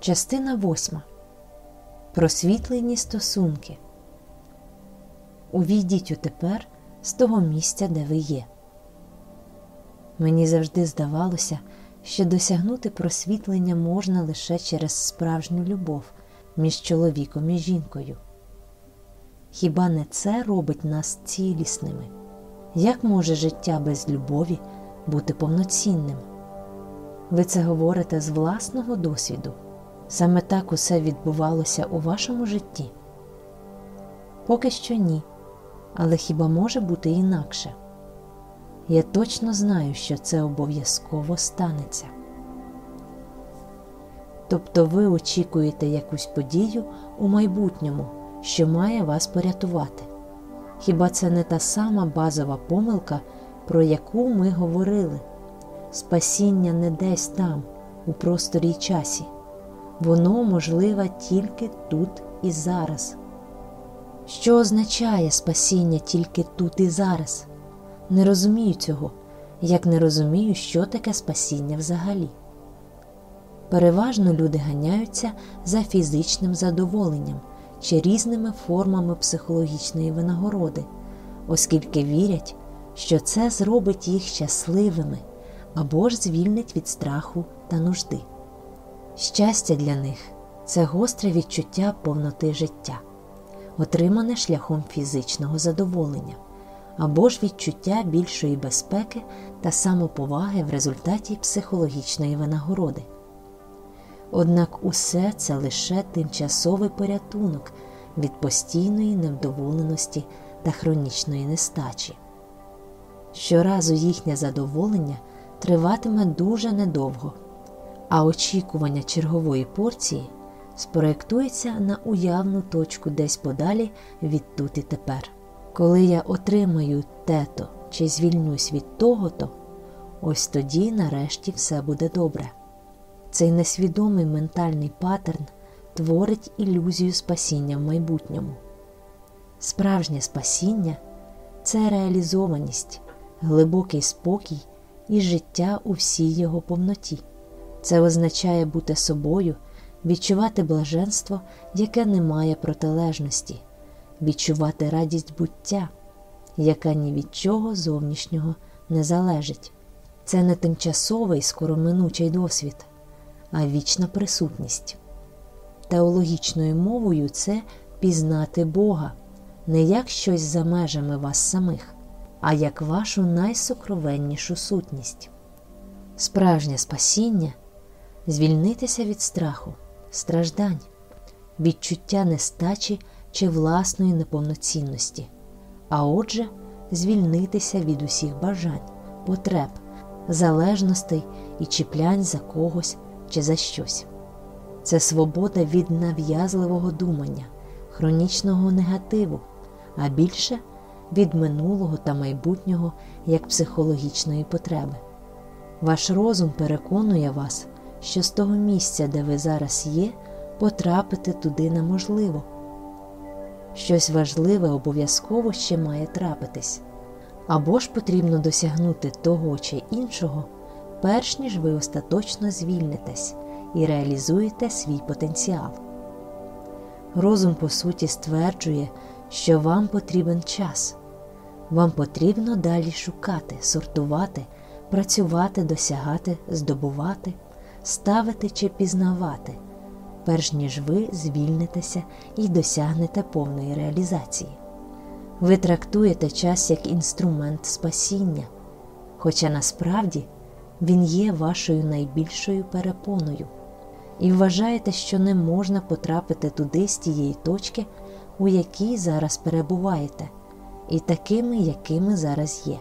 Частина восьма. Просвітлені стосунки. Увійдіть утепер з того місця, де ви є. Мені завжди здавалося, що досягнути просвітлення можна лише через справжню любов між чоловіком і жінкою. Хіба не це робить нас цілісними? Як може життя без любові бути повноцінним? Ви це говорите з власного досвіду. Саме так усе відбувалося у вашому житті? Поки що ні, але хіба може бути інакше? Я точно знаю, що це обов'язково станеться. Тобто ви очікуєте якусь подію у майбутньому, що має вас порятувати. Хіба це не та сама базова помилка, про яку ми говорили? Спасіння не десь там, у просторі часі, воно можливе тільки тут і зараз. Що означає спасіння тільки тут і зараз? Не розумію цього, як не розумію, що таке спасіння взагалі. Переважно люди ганяються за фізичним задоволенням чи різними формами психологічної винагороди, оскільки вірять, що це зробить їх щасливими або ж звільнить від страху та нужди. Щастя для них це гостре відчуття повноти життя, отримане шляхом фізичного задоволення, або ж відчуття більшої безпеки та самоповаги в результаті психологічної винагороди. Однак усе це лише тимчасовий порятунок від постійної невдоволеності та хронічної нестачі. Щоразу їхнє задоволення триватиме дуже недовго, а очікування чергової порції спроєктується на уявну точку десь подалі від тут і тепер. Коли я отримаю те-то чи звільнюсь від того-то, ось тоді нарешті все буде добре. Цей несвідомий ментальний паттерн творить ілюзію спасіння в майбутньому. Справжнє спасіння це реалізованість, глибокий спокій і життя у всій його повноті. Це означає бути собою, відчувати блаженство, яке не має протилежності, відчувати радість буття, яка ні від чого зовнішнього не залежить. Це не тимчасовий скороминучий досвід, а вічна присутність. Теологічною мовою це пізнати Бога не як щось за межами вас самих, а як вашу найсокровеннішу сутність. Справжнє спасіння звільнитися від страху, страждань, відчуття нестачі чи власної неповноцінності, а отже, звільнитися від усіх бажань, потреб, залежностей і чіплянь за когось чи за щось. Це свобода від нав'язливого думання, хронічного негативу, а більше від минулого та майбутнього як психологічної потреби. Ваш розум переконує вас, що з того місця, де ви зараз є, потрапити туди неможливо. Щось важливе обов'язково ще має трапитись, або ж потрібно досягнути того чи іншого, перш ніж ви остаточно звільнитесь і реалізуєте свій потенціал. Розум, по суті, стверджує, що вам потрібен час, вам потрібно далі шукати, сортувати, працювати, досягати, здобувати, ставити чи пізнавати, перш ніж ви звільнитеся і досягнете повної реалізації. Ви трактуєте час як інструмент спасіння, хоча насправді він є вашою найбільшою перепоною, і вважаєте, що не можна потрапити туди з тієї точки, у якій зараз перебуваєте, і такими, якими зараз є,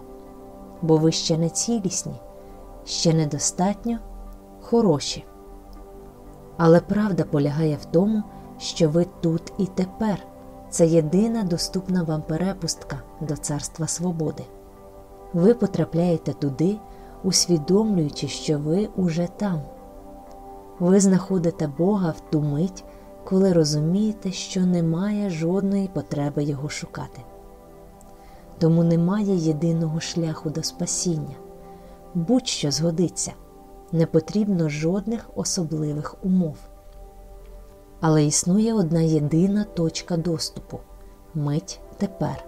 бо ви ще не цілісні, ще недостатньо хороші. Але правда полягає в тому, що ви тут і тепер це єдина доступна вам перепустка до царства свободи. Ви потрапляєте туди, усвідомлюючи, що ви уже там. Ви знаходите Бога в ту мить, коли розумієте, що немає жодної потреби Його шукати. Тому немає єдиного шляху до спасіння, будь-що згодиться, не потрібно жодних особливих умов. Але існує одна єдина точка доступу мить тепер.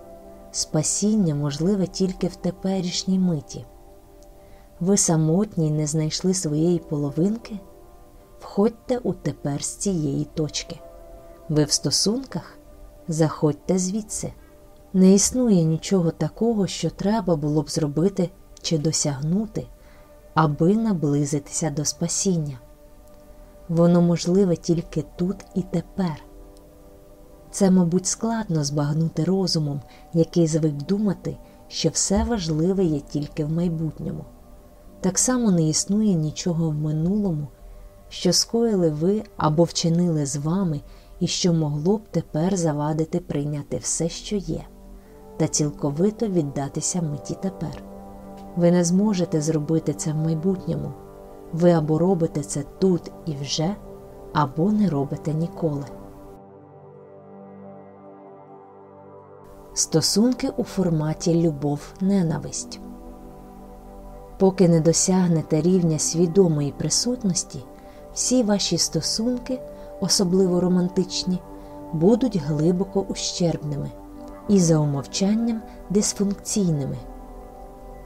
Спасіння можливе тільки в теперішній миті. Ви самотні не знайшли своєї половинки? Входьте у тепер з цієї точки. Ви в стосунках? Заходьте звідси. Не існує нічого такого, що треба було б зробити чи досягнути, аби наблизитися до спасіння. Воно можливе тільки тут і тепер. Це, мабуть, складно збагнути розумом, який звик думати, що все важливе є тільки в майбутньому. Так само не існує нічого в минулому, що скоїли ви або вчинили з вами, і що могло б тепер завадити прийняти все, що є, та цілковито віддатися миті тепер. Ви не зможете зробити це в майбутньому. Ви або робите це тут і вже, або не робите ніколи. Стосунки у форматі любов-ненависть. Поки не досягнете рівня свідомої присутності, всі ваші стосунки, особливо романтичні, будуть глибоко ущербними і за умовчанням дисфункційними.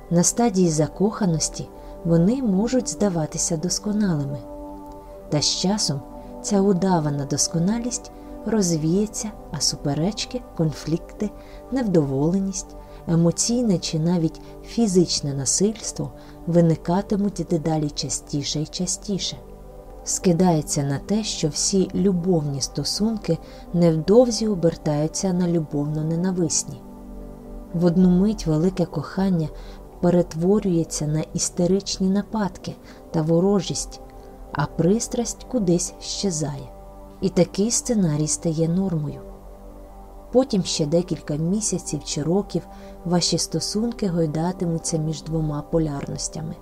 На стадії закоханості вони можуть здаватися досконалими, та з часом ця удавана досконалість розвіється, а суперечки, конфлікти, невдоволеність, емоційне чи навіть фізичне насильство виникатимуть дедалі частіше і частіше. Скидається на те, що всі любовні стосунки невдовзі обертаються на любовно ненависні. В одну мить велике кохання перетворюється на істеричні нападки та ворожість, а пристрасть кудись щезає. І такий сценарій стає нормою. Потім ще декілька місяців чи років ваші стосунки гойдатимуться між двома полярностями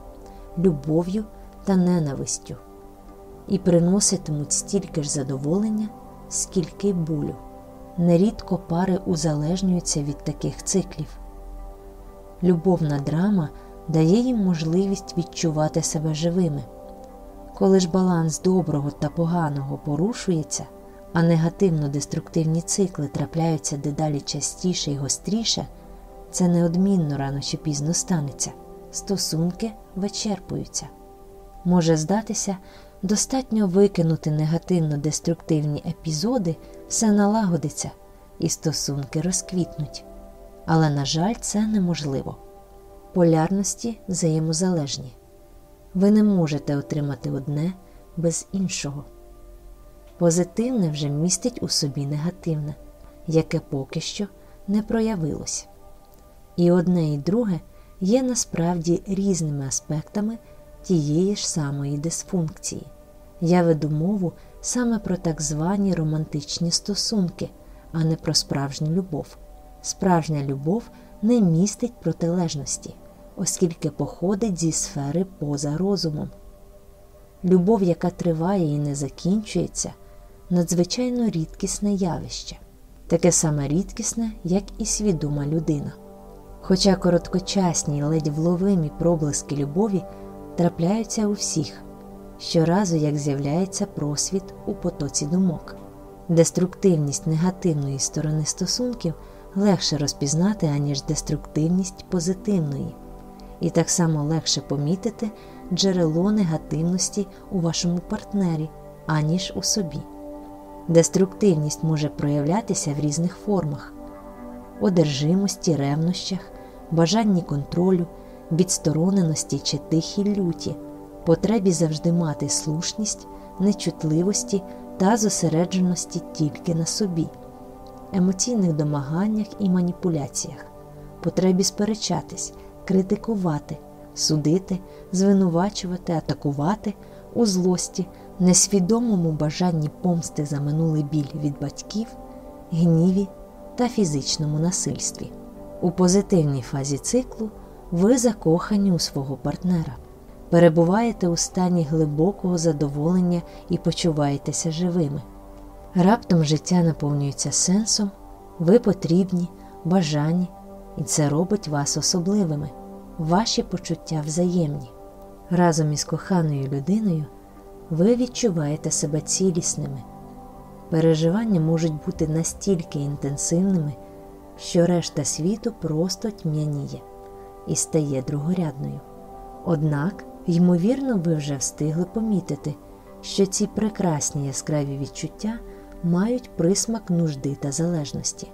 любов'ю та ненавистю, і приноситимуть стільки ж задоволення, скільки болю. Нерідко пари узалежнюються від таких циклів. Любовна драма дає їм можливість відчувати себе живими. Коли ж баланс доброго та поганого порушується, а негативно-деструктивні цикли трапляються дедалі частіше і гостріше, це неодмінно рано чи пізно станеться. Стосунки вичерпуються. Може здатися, достатньо викинути негативно-деструктивні епізоди, все налагодиться, і стосунки розквітнуть. Але, на жаль, це неможливо. Полярності взаємозалежні. Ви не можете отримати одне без іншого. Позитивне вже містить у собі негативне, яке поки що не проявилось. І одне і друге є насправді різними аспектами тієї ж самої дисфункції. Я веду мову саме про так звані романтичні стосунки, а не про справжню любов. Справжня любов не містить протилежності оскільки походить зі сфери поза розумом. Любов, яка триває і не закінчується, надзвичайно рідкісне явище, таке саме рідкісне, як і свідома людина. Хоча короткочасні ледь вловимі проблиски любові трапляються у всіх, щоразу як з'являється просвіт у потоці думок, деструктивність негативної сторони стосунків легше розпізнати, аніж деструктивність позитивної і так само легше помітити джерело негативності у вашому партнері, аніж у собі. Деструктивність може проявлятися в різних формах одержимості, ревнощах, бажанні контролю, відстороненості чи тихій люті, потребі завжди мати слушність, нечутливості та зосередженості тільки на собі, емоційних домаганнях і маніпуляціях, потребі сперечатись, критикувати, судити, звинувачувати, атакувати у злості, несвідомому бажанні помсти за минулий біль від батьків, гніві та фізичному насильстві. У позитивній фазі циклу ви закохані у свого партнера, перебуваєте у стані глибокого задоволення і почуваєтеся живими. Раптом життя наповнюється сенсом, ви потрібні, бажані і це робить вас особливими, ваші почуття взаємні. Разом із коханою людиною ви відчуваєте себе цілісними. Переживання можуть бути настільки інтенсивними, що решта світу просто тьмяніє і стає другорядною. Однак, ймовірно, ви вже встигли помітити, що ці прекрасні яскраві відчуття мають присмак нужди та залежності.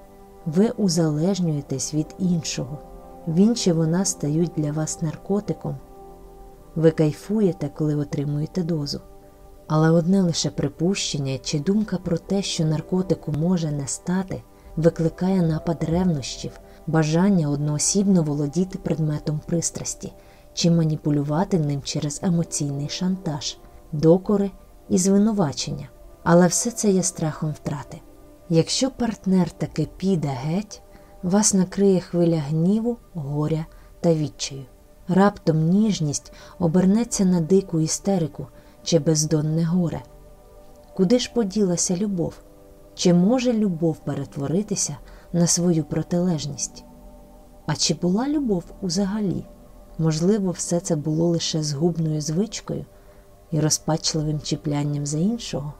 Ви узалежнюєтесь від іншого, він чи вона стають для вас наркотиком. Ви кайфуєте, коли отримуєте дозу. Але одне лише припущення чи думка про те, що наркотику може не стати, викликає напад ревнощів, бажання одноосібно володіти предметом пристрасті чи маніпулювати ним через емоційний шантаж, докори і звинувачення. Але все це є страхом втрати. Якщо партнер таки піде геть, вас накриє хвиля гніву, горя та відчаю. Раптом ніжність обернеться на дику істерику чи бездонне горе. Куди ж поділася любов? Чи може любов перетворитися на свою протилежність? А чи була любов узагалі? Можливо, все це було лише згубною звичкою і розпачливим чіплянням за іншого?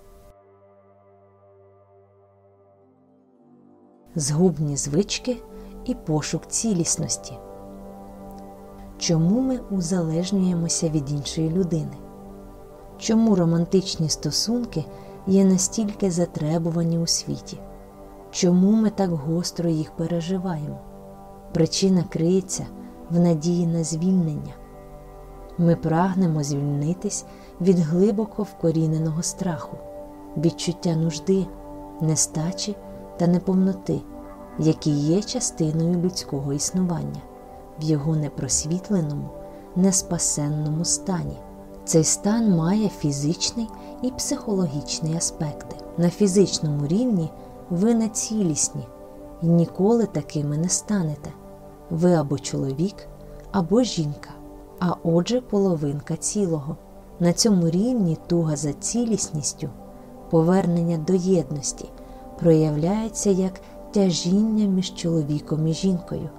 Згубні звички і пошук цілісності. Чому ми узалежнюємося від іншої людини? Чому романтичні стосунки є настільки затребувані у світі? Чому ми так гостро їх переживаємо? Причина криється в надії на звільнення. Ми прагнемо звільнитись від глибоко вкоріненого страху, відчуття нужди, нестачі та неповноти, які є частиною людського існування в його непросвітленому, неспасенному стані. Цей стан має фізичний і психологічний аспекти. На фізичному рівні ви не цілісні і ніколи такими не станете. Ви або чоловік, або жінка, а отже, половинка цілого. На цьому рівні туга за цілісністю, повернення до єдності проявляється як тяжіння між чоловіком і жінкою,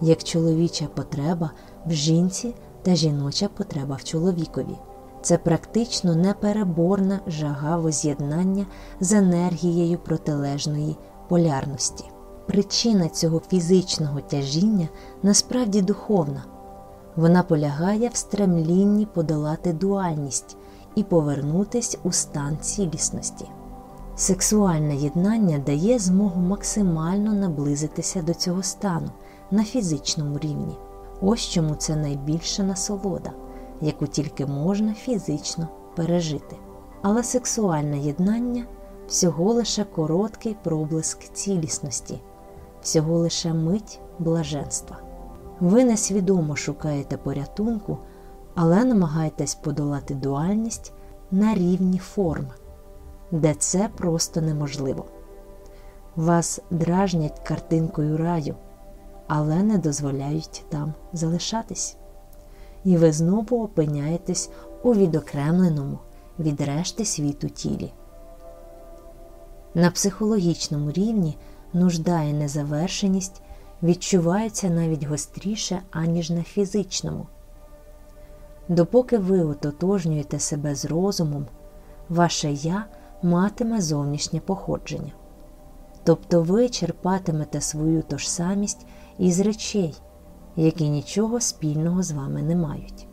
як чоловіча потреба в жінці та жіноча потреба в чоловікові. Це практично непереборна жага воз'єднання з енергією протилежної полярності. Причина цього фізичного тяжіння насправді духовна. Вона полягає в стремлінні подолати дуальність і повернутись у стан цілісності. Сексуальне єднання дає змогу максимально наблизитися до цього стану на фізичному рівні. Ось чому це найбільша насолода, яку тільки можна фізично пережити. Але сексуальне єднання всього лише короткий проблиск цілісності, всього лише мить блаженства. Ви несвідомо шукаєте порятунку, але намагаєтесь подолати дуальність на рівні форм, де це просто неможливо. Вас дражнять картинкою раю, але не дозволяють там залишатись. І ви знову опиняєтесь у відокремленому від решти світу тілі. На психологічному рівні нужда і незавершеність відчуваються навіть гостріше, аніж на фізичному. Допоки ви ототожнюєте себе з розумом, ваше я матиме зовнішнє походження. Тобто ви черпатимете свою тожсамість із речей, які нічого спільного з вами не мають.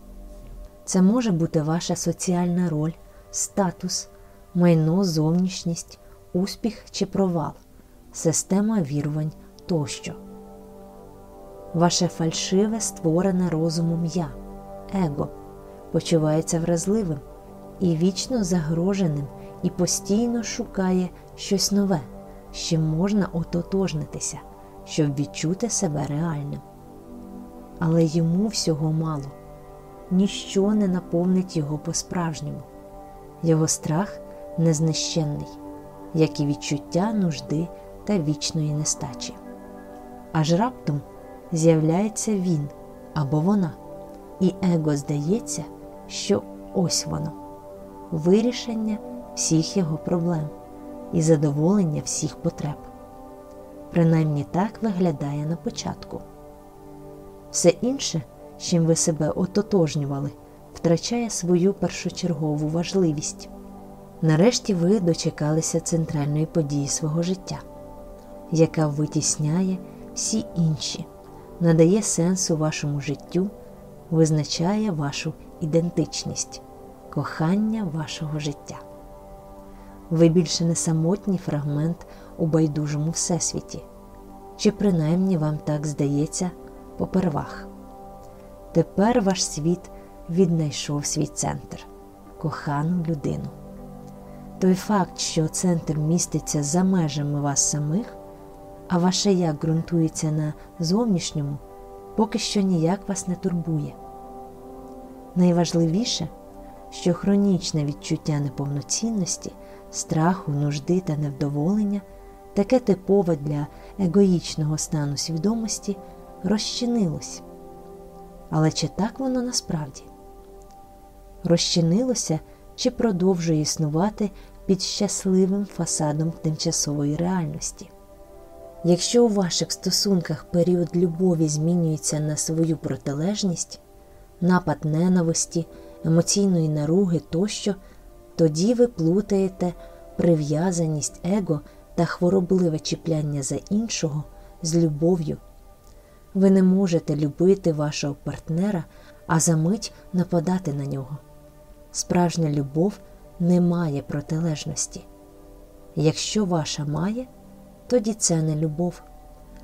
Це може бути ваша соціальна роль, статус, майно, зовнішність, успіх чи провал, система вірувань тощо. Ваше фальшиве створене розумом я, его, почувається вразливим і вічно загроженим і постійно шукає щось нове, з чим можна ототожнитися, щоб відчути себе реальним. Але йому всього мало, ніщо не наповнить його по-справжньому, його страх незнищенний, як і відчуття нужди та вічної нестачі. Аж раптом з'являється він або вона, і его здається, що ось воно вирішення всіх його проблем і задоволення всіх потреб. Принаймні так виглядає на початку. Все інше, чим ви себе ототожнювали, втрачає свою першочергову важливість. Нарешті ви дочекалися центральної події свого життя, яка витісняє всі інші, надає сенсу вашому життю, визначає вашу ідентичність, кохання вашого життя. Ви більше не самотній фрагмент у байдужому всесвіті, чи принаймні вам так здається попервах. Тепер ваш світ віднайшов свій центр, кохану людину. Той факт, що центр міститься за межами вас самих, а ваше я ґрунтується на зовнішньому, поки що ніяк вас не турбує. Найважливіше, що хронічне відчуття неповноцінності, страху, нужди та невдоволення, таке типове для егоїчного стану свідомості, розчинилось. Але чи так воно насправді? Розчинилося чи продовжує існувати під щасливим фасадом тимчасової реальності? Якщо у ваших стосунках період любові змінюється на свою протилежність, напад ненависті, емоційної наруги тощо, тоді ви плутаєте прив'язаність его та хворобливе чіпляння за іншого з любов'ю. Ви не можете любити вашого партнера, а за мить нападати на нього. Справжня любов не має протилежності. Якщо ваша має, тоді це не любов,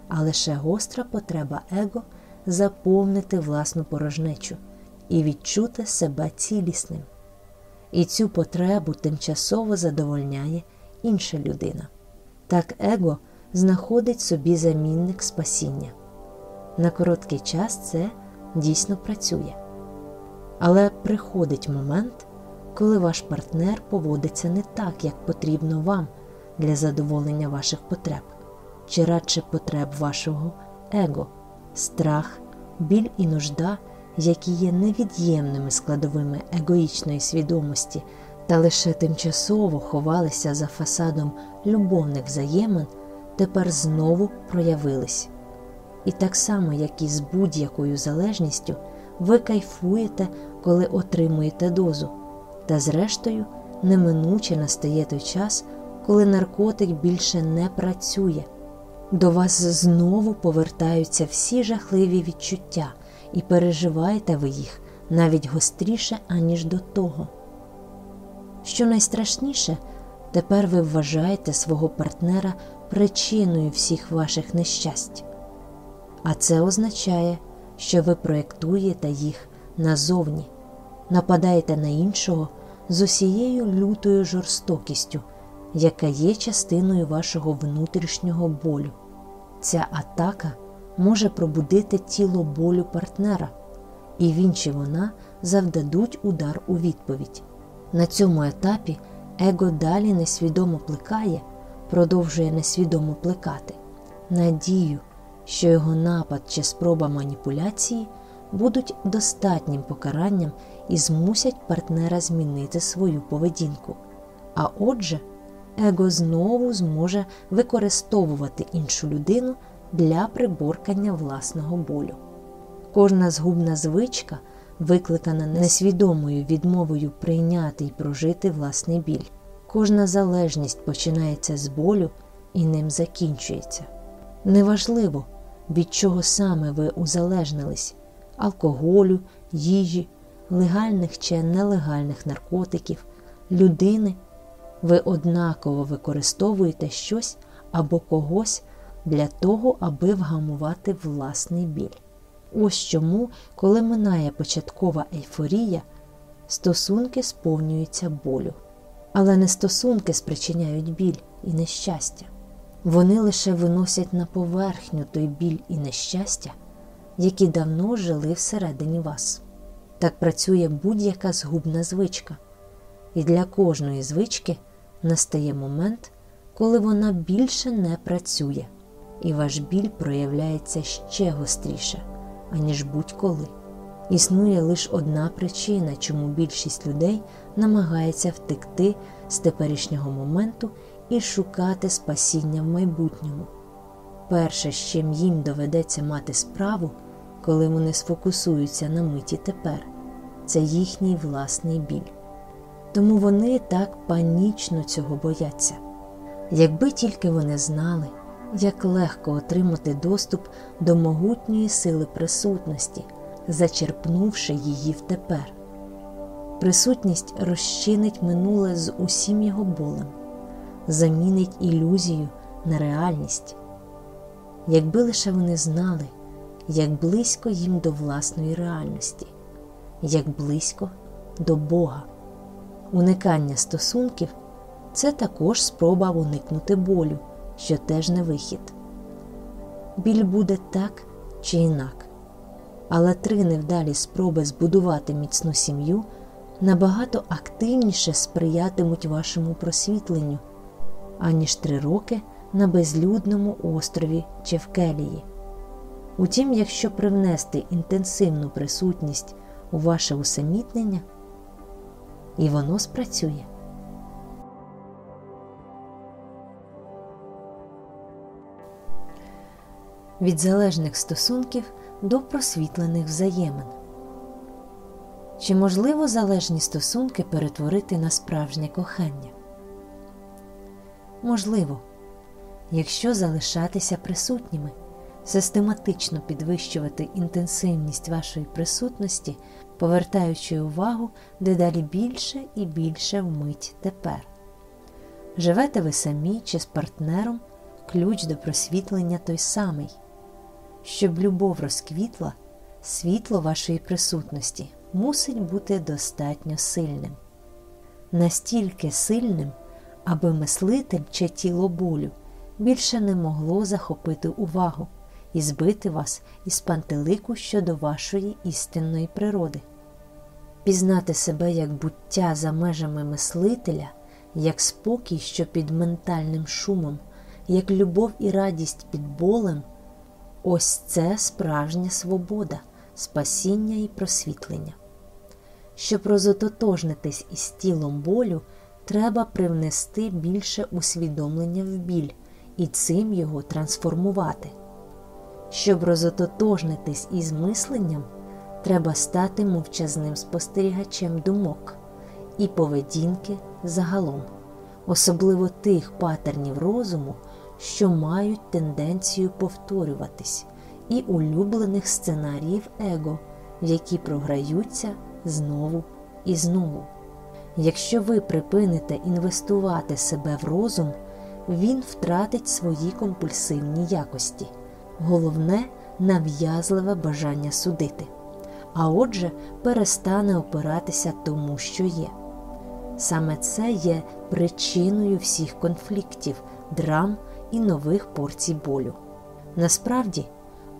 а лише гостра потреба его заповнити власну порожнечу і відчути себе цілісним. І цю потребу тимчасово задовольняє інша людина. Так его знаходить собі замінник спасіння. На короткий час це дійсно працює. Але приходить момент, коли ваш партнер поводиться не так, як потрібно вам для задоволення ваших потреб, чи радше потреб вашого его, страх, біль і нужда, які є невід'ємними складовими егоїчної свідомості та лише тимчасово ховалися за фасадом любовних взаємин, тепер знову проявились. І так само, як і з будь-якою залежністю, ви кайфуєте, коли отримуєте дозу, та, зрештою, неминуче настає той час, коли наркотик більше не працює. До вас знову повертаються всі жахливі відчуття, і переживаєте ви їх навіть гостріше, аніж до того. Що найстрашніше, тепер ви вважаєте свого партнера причиною всіх ваших нещасть. А це означає, що ви проєктуєте їх назовні, нападаєте на іншого з усією лютою жорстокістю, яка є частиною вашого внутрішнього болю. Ця атака може пробудити тіло болю партнера, і він чи вона завдадуть удар у відповідь. На цьому етапі его далі несвідомо плекає, продовжує несвідомо плекати надію що його напад чи спроба маніпуляції будуть достатнім покаранням і змусять партнера змінити свою поведінку. А отже, его знову зможе використовувати іншу людину для приборкання власного болю. Кожна згубна звичка, викликана несвідомою відмовою прийняти і прожити власний біль. Кожна залежність починається з болю і ним закінчується. Неважливо, від чого саме ви узалежнились алкоголю, їжі, легальних чи нелегальних наркотиків, людини, ви однаково використовуєте щось або когось для того, аби вгамувати власний біль. Ось чому, коли минає початкова ейфорія, стосунки сповнюються болю. Але не стосунки спричиняють біль і нещастя. Вони лише виносять на поверхню той біль і нещастя, які давно жили всередині вас. Так працює будь-яка згубна звичка, і для кожної звички настає момент, коли вона більше не працює, і ваш біль проявляється ще гостріше, аніж будь-коли. Існує лише одна причина, чому більшість людей намагається втекти з теперішнього моменту і шукати спасіння в майбутньому. Перше, з чим їм доведеться мати справу, коли вони сфокусуються на миті тепер, це їхній власний біль. Тому вони так панічно цього бояться. Якби тільки вони знали, як легко отримати доступ до могутньої сили присутності, зачерпнувши її втепер. Присутність розчинить минуле з усім його болем, замінить ілюзію на реальність. Якби лише вони знали, як близько їм до власної реальності, як близько до Бога. Уникання стосунків це також спроба уникнути болю, що теж не вихід. Біль буде так чи інак, але три невдалі спроби збудувати міцну сім'ю набагато активніше сприятимуть вашому просвітленню, аніж три роки на безлюдному острові чи в келії. Утім, якщо привнести інтенсивну присутність у ваше усамітнення, і воно спрацює. Від залежних стосунків до просвітлених взаємин. Чи можливо залежні стосунки перетворити на справжнє кохання? Можливо, якщо залишатися присутніми, систематично підвищувати інтенсивність вашої присутності, повертаючи увагу дедалі більше і більше вмить тепер. Живете ви самі чи з партнером, ключ до просвітлення той самий, щоб любов розквітла, світло вашої присутності мусить бути достатньо сильним, настільки сильним, аби мислитель чи тіло болю більше не могло захопити увагу і збити вас із пантелику щодо вашої істинної природи, пізнати себе як буття за межами мислителя, як спокій, що під ментальним шумом, як любов і радість під болем. Ось це справжня свобода, спасіння і просвітлення. Щоб розототожнитись із тілом болю, треба привнести більше усвідомлення в біль і цим його трансформувати. Щоб розототожнитись із мисленням, треба стати мовчазним спостерігачем думок і поведінки загалом, особливо тих патернів розуму, що мають тенденцію повторюватись, і улюблених сценаріїв его, які програються знову і знову. Якщо ви припините інвестувати себе в розум, він втратить свої компульсивні якості, головне нав'язливе бажання судити, а отже, перестане опиратися тому, що є. Саме це є причиною всіх конфліктів, драм і нових порцій болю. Насправді,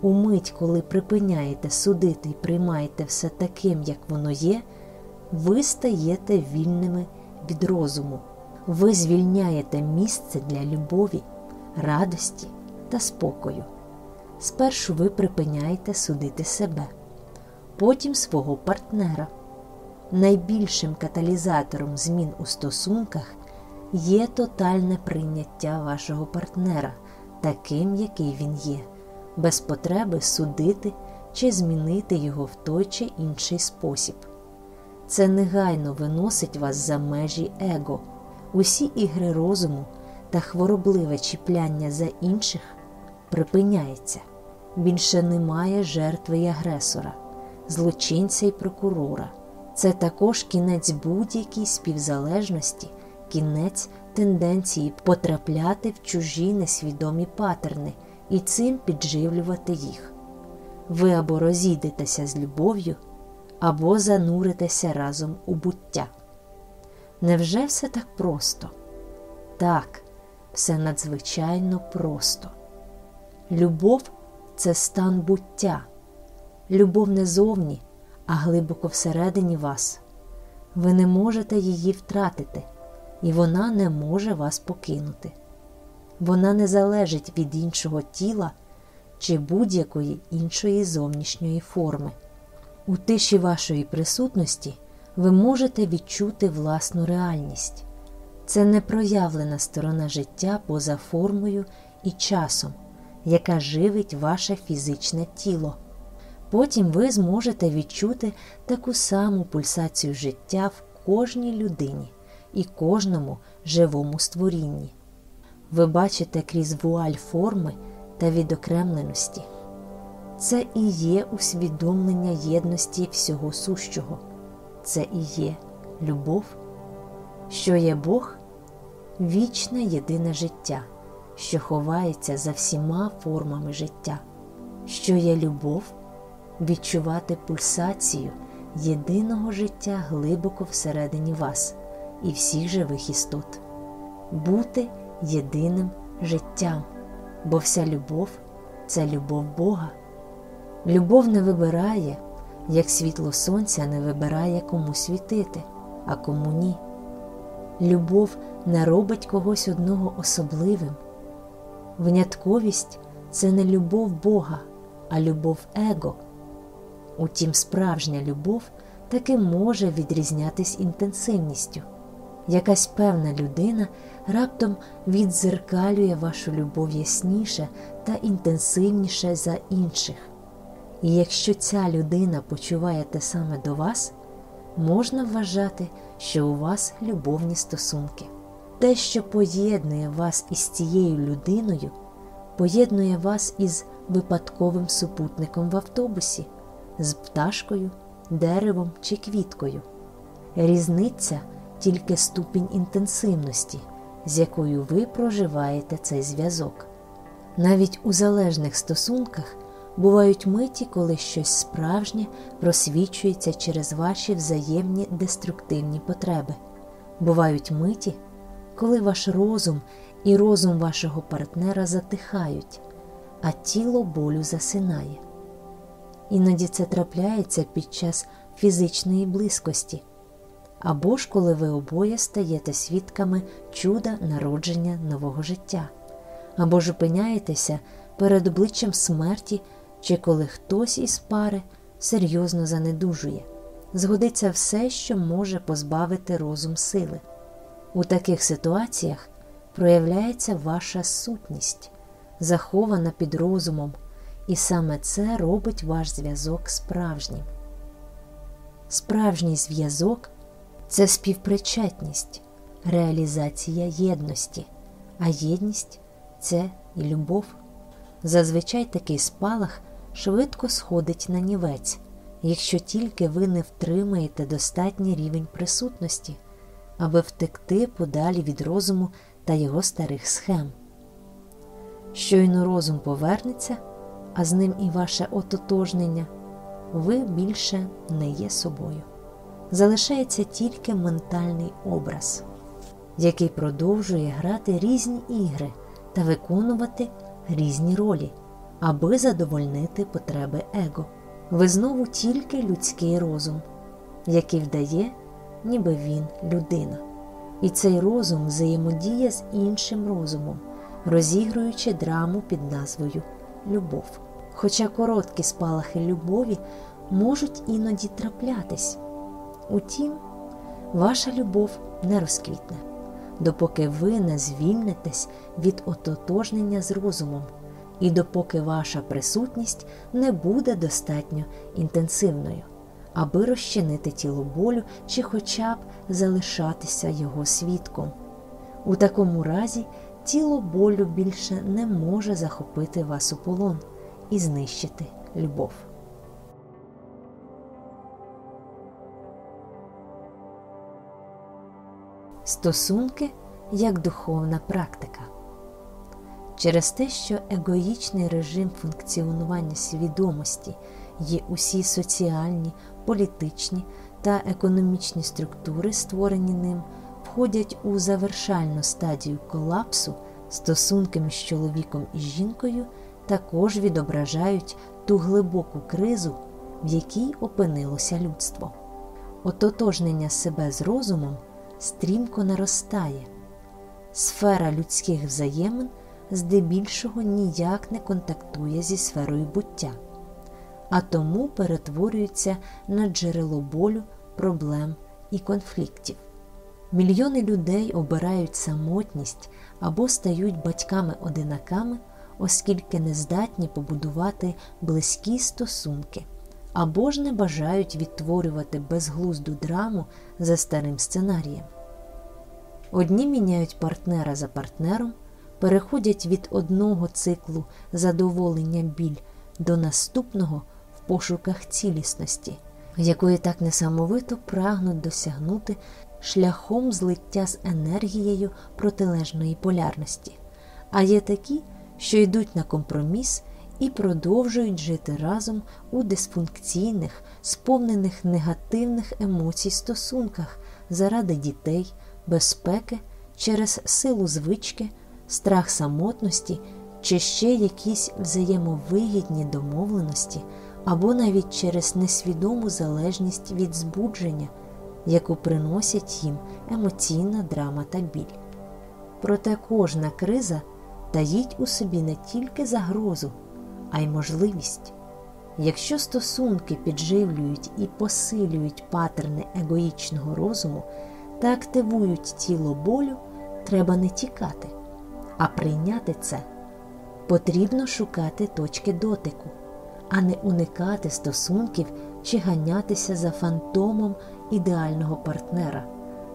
у мить, коли припиняєте судити і приймаєте все таким, як воно є, ви стаєте вільними від розуму, ви звільняєте місце для любові, радості та спокою. Спершу ви припиняєте судити себе, потім свого партнера. Найбільшим каталізатором змін у стосунках є тотальне прийняття вашого партнера таким, який він є без потреби судити чи змінити його в той чи інший спосіб. Це негайно виносить вас за межі его, усі ігри розуму та хворобливе чіпляння за інших припиняється. Більше немає жертви й агресора, злочинця й прокурора. Це також кінець будь-якій співзалежності, кінець тенденції потрапляти в чужі несвідомі патерни і цим підживлювати їх. Ви або розійдетеся з любов'ю, або зануритеся разом у буття. Невже все так просто? Так, все надзвичайно просто. Любов це стан буття, любов не зовні, а глибоко всередині вас. Ви не можете її втратити, і вона не може вас покинути. Вона не залежить від іншого тіла чи будь-якої іншої зовнішньої форми. У тиші вашої присутності ви можете відчути власну реальність. Це непроявлена сторона життя поза формою і часом, яка живить ваше фізичне тіло. Потім ви зможете відчути таку саму пульсацію життя в кожній людині і кожному живому створінні. Ви бачите крізь вуаль форми та відокремленості. Це і є усвідомлення єдності всього сущого, це і є любов, що є Бог, вічне єдине життя, що ховається за всіма формами життя, що є любов, відчувати пульсацію єдиного життя глибоко всередині вас і всіх живих істот, бути єдиним життям, бо вся любов це любов Бога. Любов не вибирає, як світло сонця не вибирає кому світити, а кому ні. Любов не робить когось одного особливим. Винятковість це не любов Бога, а любов Его. Утім, справжня любов таки може відрізнятись інтенсивністю. Якась певна людина раптом відзеркалює вашу любов ясніше та інтенсивніше за інших. І якщо ця людина почуває те саме до вас, можна вважати, що у вас любовні стосунки. Те, що поєднує вас із цією людиною, поєднує вас із випадковим супутником в автобусі, з пташкою, деревом чи квіткою. Різниця тільки ступінь інтенсивності, з якою ви проживаєте цей зв'язок. Навіть у залежних стосунках бувають миті, коли щось справжнє просвічується через ваші взаємні деструктивні потреби. Бувають миті, коли ваш розум і розум вашого партнера затихають, а тіло болю засинає. Іноді це трапляється під час фізичної близькості, або ж коли ви обоє стаєте свідками чуда народження нового життя, або ж опиняєтеся перед обличчям смерті, чи коли хтось із пари серйозно занедужує, згодиться все, що може позбавити розум сили. У таких ситуаціях проявляється ваша сутність, захована під розумом, і саме це робить ваш зв'язок справжнім. Справжній зв'язок це співпричетність, реалізація єдності, а єдність це і любов. Зазвичай такий спалах швидко сходить на нівець, якщо тільки ви не втримаєте достатній рівень присутності, аби втекти подалі від розуму та його старих схем. Щойно розум повернеться, а з ним і ваше ототожнення, ви більше не є собою. Залишається тільки ментальний образ, який продовжує грати різні ігри та виконувати різні ролі, аби задовольнити потреби его. Ви знову тільки людський розум, який вдає, ніби він людина. І цей розум взаємодіє з іншим розумом, розігруючи драму під назвою Любов. Хоча короткі спалахи любові можуть іноді траплятись. Утім, ваша любов не розквітне, допоки ви не звільнитесь від ототожнення з розумом, і допоки ваша присутність не буде достатньо інтенсивною, аби розчинити тіло болю чи хоча б залишатися його свідком. У такому разі тіло болю більше не може захопити вас у полон і знищити любов. Стосунки як духовна практика. Через те, що егоїчний режим функціонування свідомості є усі соціальні, політичні та економічні структури, створені ним, входять у завершальну стадію колапсу, стосунки між чоловіком і жінкою також відображають ту глибоку кризу, в якій опинилося людство. Ототожнення себе з розумом стрімко наростає. Сфера людських взаємин здебільшого ніяк не контактує зі сферою буття, а тому перетворюється на джерело болю, проблем і конфліктів. Мільйони людей обирають самотність або стають батьками-одинаками, оскільки не здатні побудувати близькі стосунки, або ж не бажають відтворювати безглузду драму за старим сценарієм. Одні міняють партнера за партнером, переходять від одного циклу задоволення біль до наступного в пошуках цілісності, якої так несамовито прагнуть досягнути шляхом злиття з енергією протилежної полярності, а є такі, що йдуть на компроміс і продовжують жити разом у дисфункційних, сповнених негативних емоцій стосунках заради дітей, безпеки через силу звички, страх самотності чи ще якісь взаємовигідні домовленості, або навіть через несвідому залежність від збудження, яку приносять їм емоційна драма та біль. Проте кожна криза таїть у собі не тільки загрозу, а й можливість. Якщо стосунки підживлюють і посилюють патерни егоїчного розуму та активують тіло болю, треба не тікати, а прийняти це. Потрібно шукати точки дотику, а не уникати стосунків чи ганятися за фантомом ідеального партнера,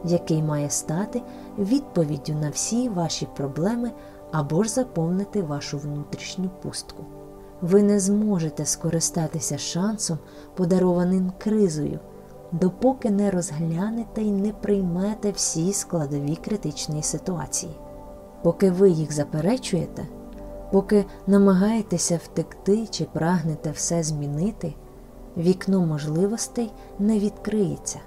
який має стати відповіддю на всі ваші проблеми або ж заповнити вашу внутрішню пустку. Ви не зможете скористатися шансом, подарованим кризою, допоки не розглянете і не приймете всі складові критичної ситуації. Поки ви їх заперечуєте, поки намагаєтеся втекти чи прагнете все змінити, вікно можливостей не відкриється,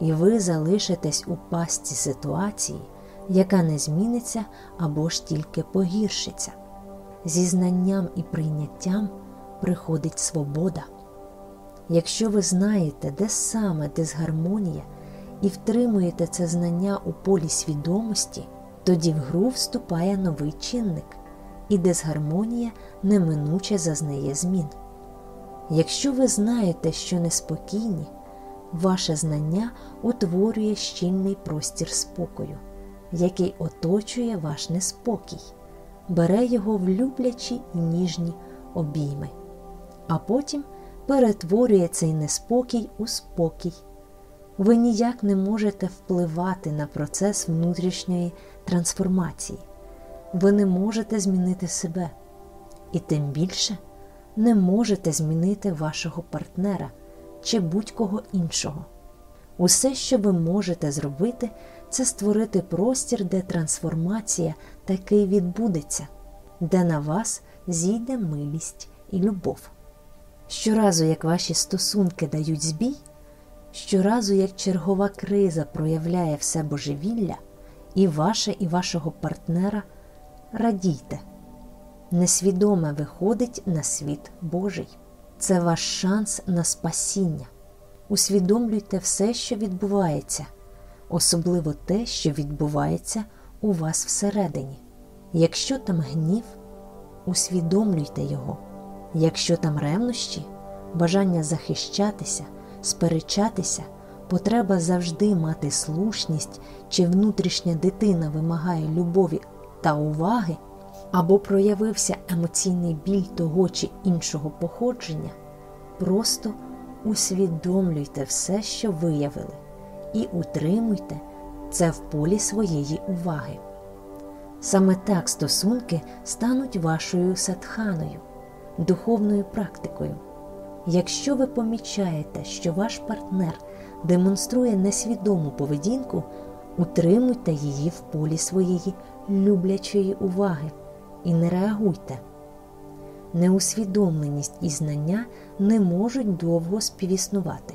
і ви залишитесь у пастці ситуації, яка не зміниться або ж тільки погіршиться. Зі знанням і прийняттям приходить свобода. Якщо ви знаєте, де саме дисгармонія, і втримуєте це знання у полі свідомості, тоді в гру вступає новий чинник, і дисгармонія неминуче зазнає змін. Якщо ви знаєте, що неспокійні, ваше знання утворює щільний простір спокою, який оточує ваш неспокій бере його в люблячі і ніжні обійми, а потім перетворює цей неспокій у спокій. Ви ніяк не можете впливати на процес внутрішньої трансформації, ви не можете змінити себе, і тим більше не можете змінити вашого партнера чи будь-кого іншого. Усе, що ви можете зробити, це створити простір, де трансформація таки відбудеться, де на вас зійде милість і любов. Щоразу, як ваші стосунки дають збій, щоразу, як чергова криза проявляє все божевілля, і ваше, і вашого партнера радійте. Несвідоме виходить на світ Божий. Це ваш шанс на спасіння. Усвідомлюйте все, що відбувається особливо те, що відбувається у вас всередині. Якщо там гнів, усвідомлюйте його, якщо там ревнощі, бажання захищатися, сперечатися, потреба завжди мати слушність, чи внутрішня дитина вимагає любові та уваги, або проявився емоційний біль того чи іншого походження, просто усвідомлюйте все, що виявили і утримуйте це в полі своєї уваги. Саме так стосунки стануть вашою садханою, духовною практикою. Якщо ви помічаєте, що ваш партнер демонструє несвідому поведінку, утримуйте її в полі своєї люблячої уваги і не реагуйте. Неусвідомленість і знання не можуть довго співіснувати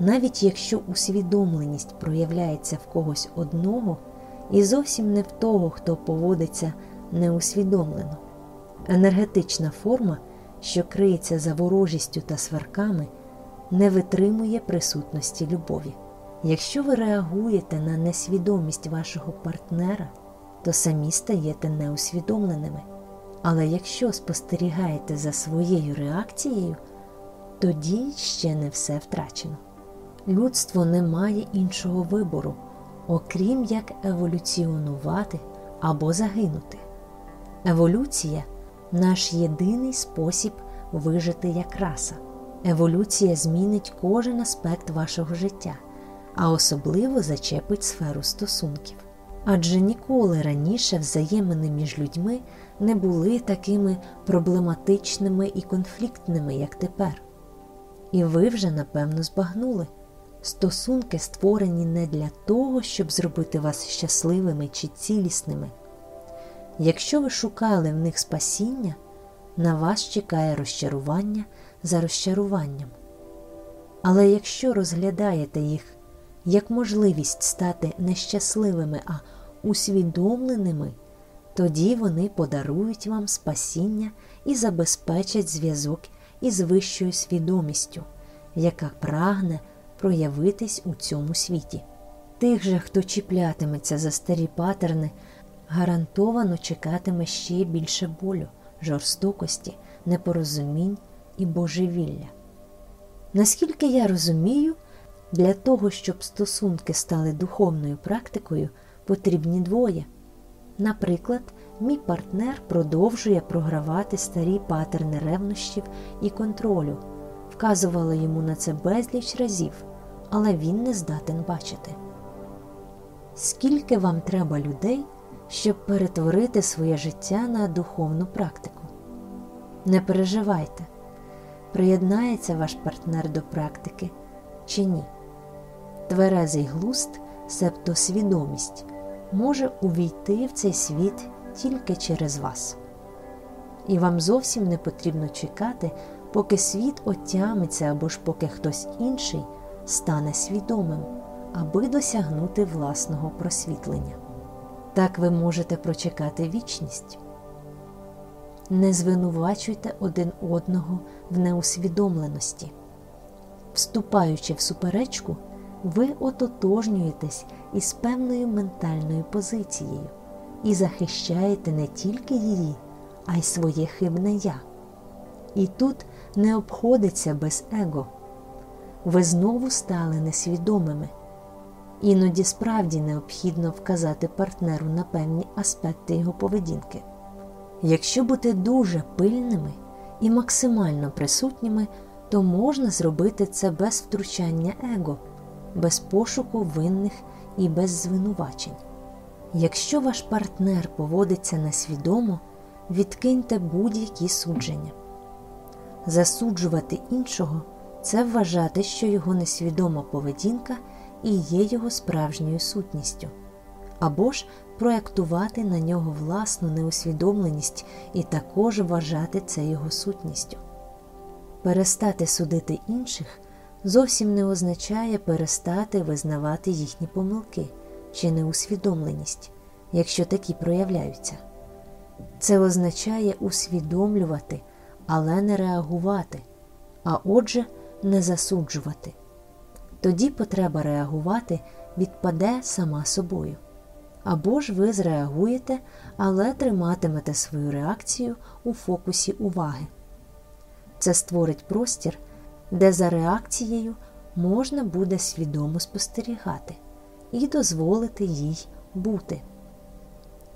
навіть якщо усвідомленість проявляється в когось одного і зовсім не в того, хто поводиться неусвідомлено. Енергетична форма, що криється за ворожістю та сварками, не витримує присутності любові. Якщо ви реагуєте на несвідомість вашого партнера, то самі стаєте неусвідомленими. Але якщо спостерігаєте за своєю реакцією, тоді ще не все втрачено. Людство не має іншого вибору, окрім як еволюціонувати або загинути. Еволюція наш єдиний спосіб вижити як раса. Еволюція змінить кожен аспект вашого життя, а особливо зачепить сферу стосунків. Адже ніколи раніше взаємини між людьми не були такими проблематичними і конфліктними, як тепер. І ви вже напевно збагнули. Стосунки створені не для того, щоб зробити вас щасливими чи цілісними. Якщо ви шукали в них спасіння, на вас чекає розчарування за розчаруванням. Але якщо розглядаєте їх як можливість стати нещасливими, а усвідомленими, тоді вони подарують вам спасіння і забезпечать зв'язок із вищою свідомістю, яка прагне проявитись у цьому світі. Тих же, хто чіплятиметься за старі патерни, гарантовано чекатиме ще більше болю, жорстокості, непорозумінь і божевілля. Наскільки я розумію, для того, щоб стосунки стали духовною практикою, потрібні двоє. Наприклад, мій партнер продовжує програвати старі патерни ревнощів і контролю, вказувала йому на це безліч разів, але він не здатен бачити. Скільки вам треба людей, щоб перетворити своє життя на духовну практику? Не переживайте, приєднається ваш партнер до практики чи ні. Тверезий глуст, себто свідомість, може увійти в цей світ тільки через вас. І вам зовсім не потрібно чекати, поки світ отямиться або ж поки хтось інший стане свідомим, аби досягнути власного просвітлення. Так ви можете прочекати вічність. Не звинувачуйте один одного в неусвідомленості. Вступаючи в суперечку, ви ототожнюєтесь із певною ментальною позицією і захищаєте не тільки її, а й своє хибне я. І тут не обходиться без его. Ви знову стали несвідомими. Іноді справді необхідно вказати партнеру на певні аспекти його поведінки. Якщо бути дуже пильними і максимально присутніми, то можна зробити це без втручання его, без пошуку винних і без звинувачень. Якщо ваш партнер поводиться несвідомо, відкиньте будь-які судження. Засуджувати іншого це вважати, що його несвідома поведінка і є його справжньою сутністю, або ж проєктувати на нього власну неусвідомленість і також вважати це його сутністю. Перестати судити інших зовсім не означає перестати визнавати їхні помилки чи неусвідомленість, якщо такі проявляються. Це означає усвідомлювати, але не реагувати, а отже, не засуджувати. Тоді потреба реагувати відпаде сама собою. Або ж ви зреагуєте, але триматимете свою реакцію у фокусі уваги. Це створить простір, де за реакцією можна буде свідомо спостерігати і дозволити їй бути.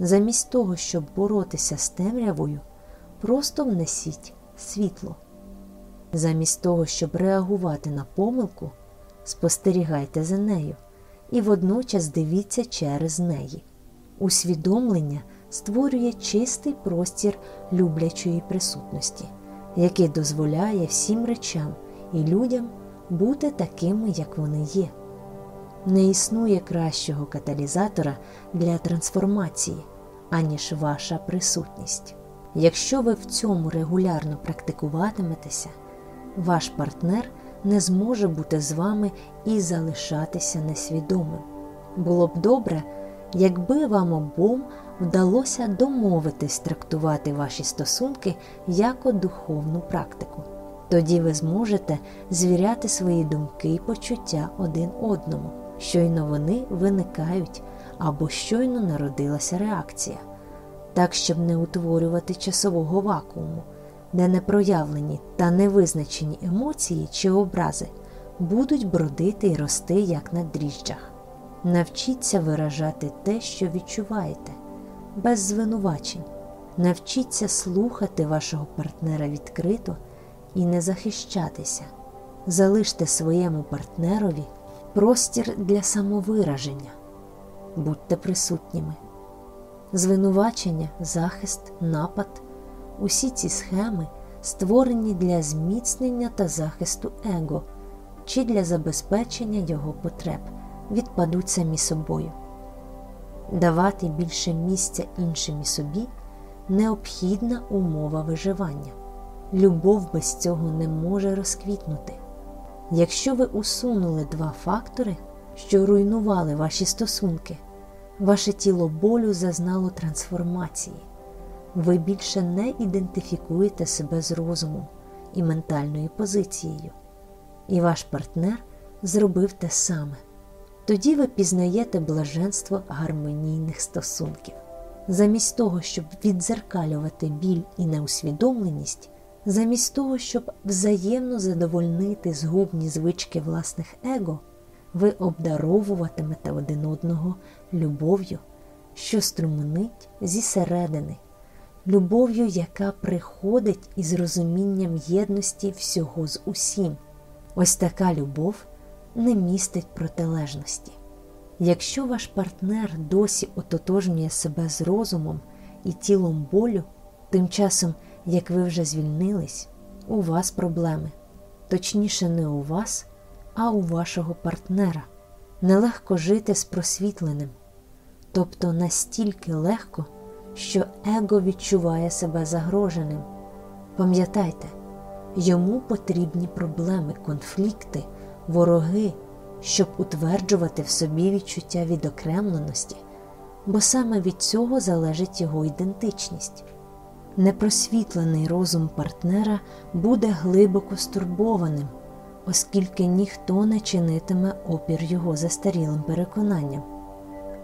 Замість того, щоб боротися з темрявою, просто внесіть світло. Замість того, щоб реагувати на помилку, спостерігайте за нею і водночас дивіться через неї. Усвідомлення створює чистий простір люблячої присутності, який дозволяє всім речам і людям бути такими, як вони є. Не існує кращого каталізатора для трансформації, аніж ваша присутність. Якщо ви в цьому регулярно практикуватиметеся, ваш партнер не зможе бути з вами і залишатися несвідомим. Було б добре, якби вам обом вдалося домовитись трактувати ваші стосунки як духовну практику. Тоді ви зможете звіряти свої думки і почуття один одному, щойно вони виникають або щойно народилася реакція, так щоб не утворювати часового вакууму де непроявлені та невизначені емоції чи образи будуть бродити і рости, як на дріжджах. Навчіться виражати те, що відчуваєте, без звинувачень. Навчіться слухати вашого партнера відкрито і не захищатися. залиште своєму партнерові простір для самовираження, будьте присутніми. Звинувачення, захист, напад усі ці схеми створені для зміцнення та захисту его чи для забезпечення його потреб, відпадуть самі собою. Давати більше місця іншим і собі необхідна умова виживання. Любов без цього не може розквітнути. Якщо ви усунули два фактори, що руйнували ваші стосунки, ваше тіло болю зазнало трансформації, ви більше не ідентифікуєте себе з розумом і ментальною позицією, і ваш партнер зробив те саме. Тоді ви пізнаєте блаженство гармонійних стосунків. Замість того, щоб віддзеркалювати біль і неусвідомленість, замість того, щоб взаємно задовольнити згубні звички власних его, ви обдаровуватимете один одного любов'ю, що струмнить зі середини, любов'ю, яка приходить із розумінням єдності всього з усім. Ось така любов не містить протилежності. Якщо ваш партнер досі ототожнює себе з розумом і тілом болю, тим часом, як ви вже звільнились, у вас проблеми. Точніше, не у вас, а у вашого партнера. Нелегко жити з просвітленим, тобто настільки легко, що его відчуває себе загроженим. Пам'ятайте, йому потрібні проблеми, конфлікти, вороги щоб утверджувати в собі відчуття відокремленості, бо саме від цього залежить його ідентичність. Непросвітлений розум партнера буде глибоко стурбованим, оскільки ніхто не чинитиме опір його застарілим переконанням,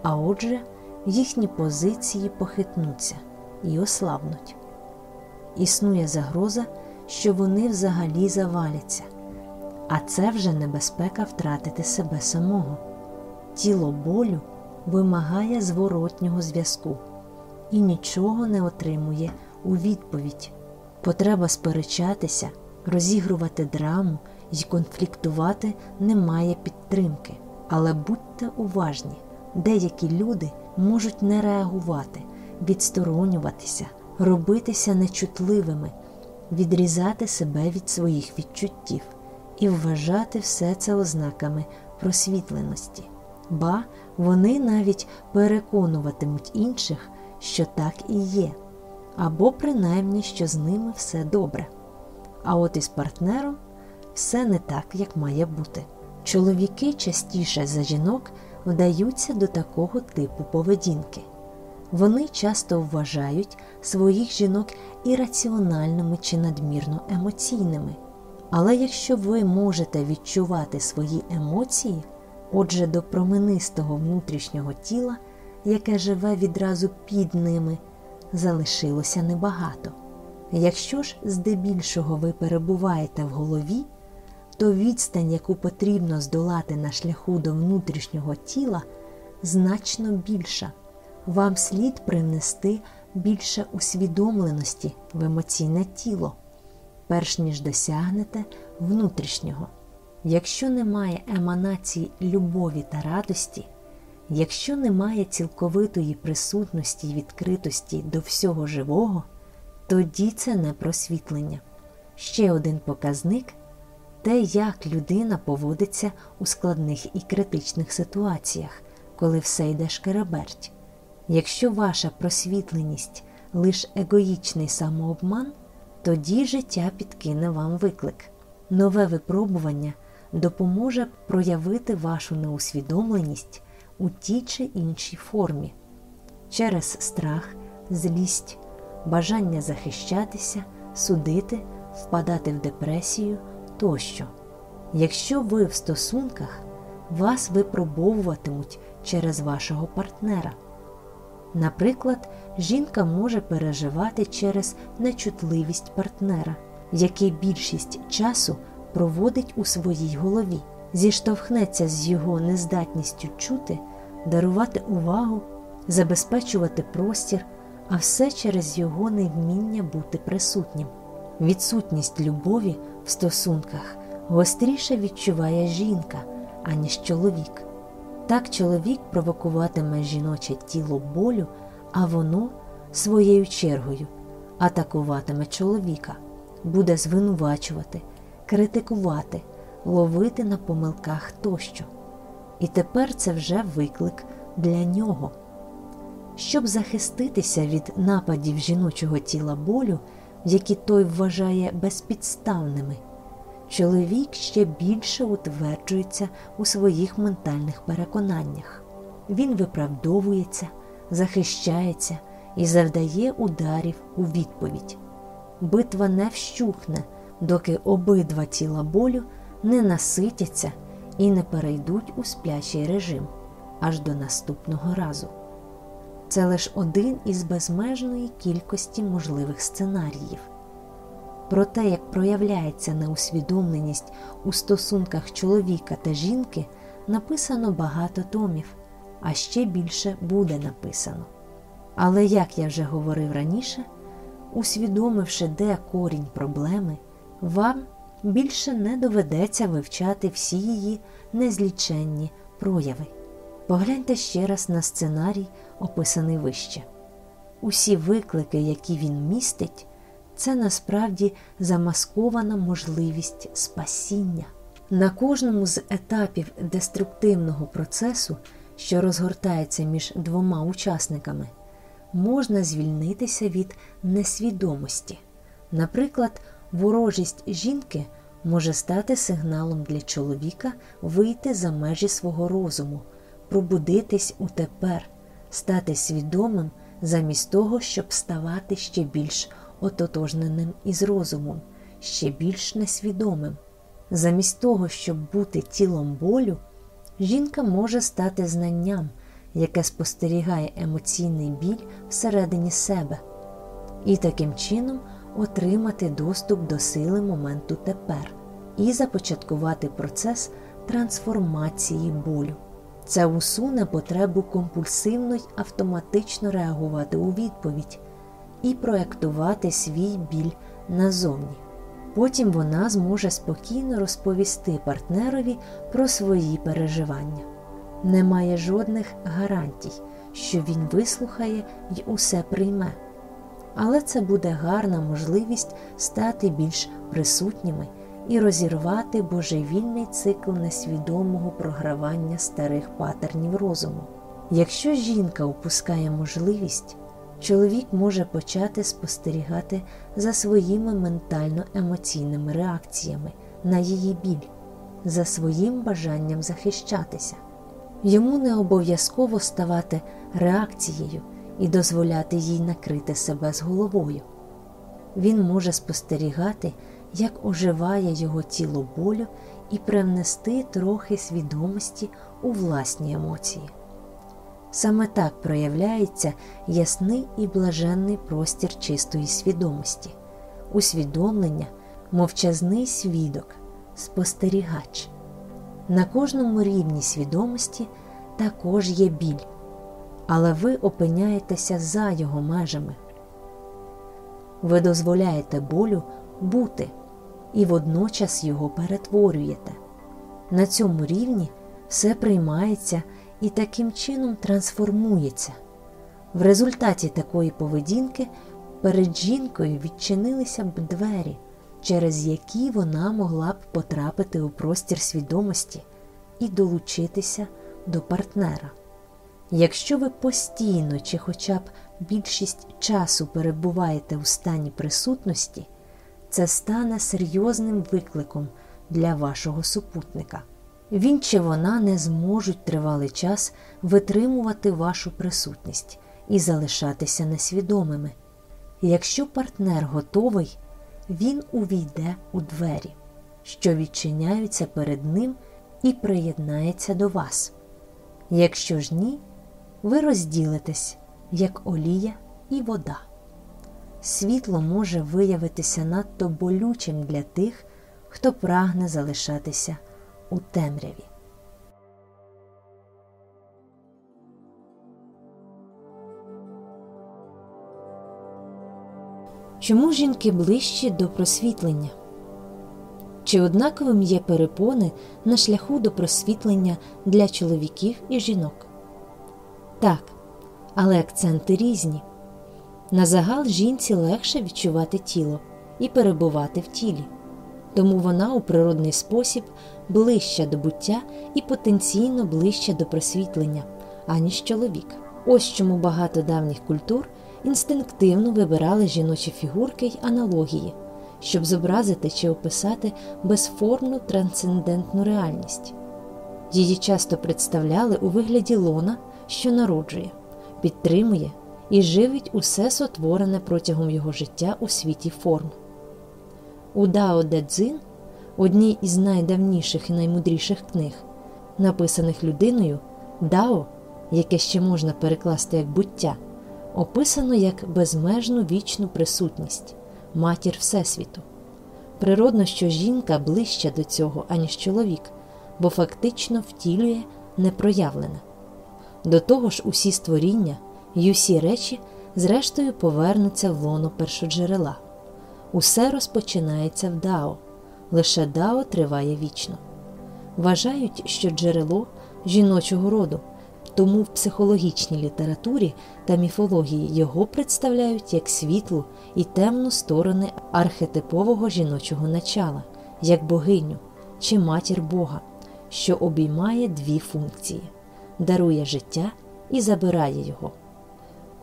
а отже, їхні позиції похитнуться і ослабнуть. Існує загроза, що вони взагалі заваляться. А це вже небезпека втратити себе самого. Тіло болю вимагає зворотнього зв'язку і нічого не отримує у відповідь. Потреба сперечатися, розігрувати драму і конфліктувати немає підтримки. Але будьте уважні, деякі люди можуть не реагувати, відсторонюватися, робитися нечутливими, відрізати себе від своїх відчуттів і вважати все це ознаками просвітленості, ба вони навіть переконуватимуть інших, що так і є, або принаймні, що з ними все добре. А от із партнером все не так, як має бути. Чоловіки частіше за жінок вдаються до такого типу поведінки. Вони часто вважають своїх жінок ірраціональними чи надмірно емоційними. Але якщо ви можете відчувати свої емоції, отже, до променистого внутрішнього тіла, яке живе відразу під ними, залишилося небагато. Якщо ж здебільшого ви перебуваєте в голові, то відстань, яку потрібно здолати на шляху до внутрішнього тіла, значно більша. Вам слід привнести більше усвідомленості в емоційне тіло перш ніж досягнете внутрішнього. Якщо немає еманації любові та радості, якщо немає цілковитої присутності й відкритості до всього живого, тоді це не просвітлення. Ще один показник те, як людина поводиться у складних і критичних ситуаціях, коли все йде шкереберть. Якщо ваша просвітленість лише егоїчний самообман, тоді життя підкине вам виклик. Нове випробування допоможе проявити вашу неусвідомленість у тій чи іншій формі через страх, злість, бажання захищатися, судити, впадати в депресію тощо. Якщо ви в стосунках, вас випробовуватимуть через вашого партнера. Наприклад, жінка може переживати через нечутливість партнера, який більшість часу проводить у своїй голові, зіштовхнеться з його нездатністю чути, дарувати увагу, забезпечувати простір, а все через його невміння бути присутнім. Відсутність любові в стосунках гостріше відчуває жінка, аніж чоловік. Так чоловік провокуватиме жіноче тіло болю, а воно своєю чергою атакуватиме чоловіка, буде звинувачувати, критикувати, ловити на помилках тощо. І тепер це вже виклик для нього. Щоб захиститися від нападів жіночого тіла болю, які той вважає безпідставними, чоловік ще більше утверджується у своїх ментальних переконаннях. Він виправдовується, захищається і завдає ударів у відповідь. Битва не вщухне, доки обидва тіла болю не наситяться і не перейдуть у сплячий режим аж до наступного разу. Це лише один із безмежної кількості можливих сценаріїв. Про те, як проявляється неусвідомленість у стосунках чоловіка та жінки, написано багато томів, а ще більше буде написано. Але, як я вже говорив раніше, усвідомивши, де корінь проблеми, вам більше не доведеться вивчати всі її незліченні прояви. Погляньте ще раз на сценарій, описаний вище. Усі виклики, які він містить, це насправді замаскована можливість спасіння. На кожному з етапів деструктивного процесу, що розгортається між двома учасниками, можна звільнитися від несвідомості. Наприклад, ворожість жінки може стати сигналом для чоловіка вийти за межі свого розуму, пробудитись у тепер, стати свідомим замість того, щоб ставати ще більш ототожненим із розумом, ще більш несвідомим. Замість того, щоб бути тілом болю, жінка може стати знанням, яке спостерігає емоційний біль всередині себе, і таким чином отримати доступ до сили моменту тепер і започаткувати процес трансформації болю. Це усуне потребу компульсивно й автоматично реагувати у відповідь і проектувати свій біль назовні. Потім вона зможе спокійно розповісти партнерові про свої переживання. Немає жодних гарантій, що він вислухає й усе прийме. Але це буде гарна можливість стати більш присутніми і розірвати божевільний цикл несвідомого програвання старих патернів розуму. Якщо жінка упускає можливість, чоловік може почати спостерігати за своїми ментально-емоційними реакціями на її біль, за своїм бажанням захищатися. Йому не обов'язково ставати реакцією і дозволяти їй накрити себе з головою. Він може спостерігати, як оживає його тіло болю і привнести трохи свідомості у власні емоції. Саме так проявляється ясний і блаженний простір чистої свідомості, усвідомлення, мовчазний свідок, спостерігач. На кожному рівні свідомості також є біль, але ви опиняєтеся за його межами. Ви дозволяєте болю бути і водночас його перетворюєте. На цьому рівні все приймається і таким чином трансформується. В результаті такої поведінки перед жінкою відчинилися б двері, через які вона могла б потрапити у простір свідомості і долучитися до партнера. Якщо ви постійно чи хоча б більшість часу перебуваєте у стані присутності, це стане серйозним викликом для вашого супутника. Він чи вона не зможуть тривалий час витримувати вашу присутність і залишатися несвідомими. Якщо партнер готовий, він увійде у двері, що відчиняються перед ним і приєднається до вас. Якщо ж ні, ви розділитесь, як олія і вода. Світло може виявитися надто болючим для тих, хто прагне залишатися у темряві. Чому жінки ближчі до просвітлення? Чи однаковим є перепони на шляху до просвітлення для чоловіків і жінок? Так, але акценти різні. На загал жінці легше відчувати тіло і перебувати в тілі, тому вона у природний спосіб ближча до буття і потенційно ближча до просвітлення, аніж чоловік. Ось чому багато давніх культур інстинктивно вибирали жіночі фігурки й аналогії, щоб зобразити чи описати безформну трансцендентну реальність. Її часто представляли у вигляді лона, що народжує, підтримує і живить усе сотворене протягом його життя у світі форм. У Дао Де Цзин, одній із найдавніших і наймудріших книг, написаних людиною, Дао, яке ще можна перекласти як буття, описано як безмежну вічну присутність, матір Всесвіту. Природно, що жінка ближча до цього, аніж чоловік, бо фактично втілює непроявлене. До того ж, усі створіння й усі речі, зрештою, повернуться в лоно першоджерела. Усе розпочинається в Дао, лише Дао триває вічно. Вважають, що джерело жіночого роду, тому в психологічній літературі та міфології його представляють як світлу і темну сторони архетипового жіночого начала, як богиню чи матір Бога, що обіймає дві функції дарує життя і забирає його.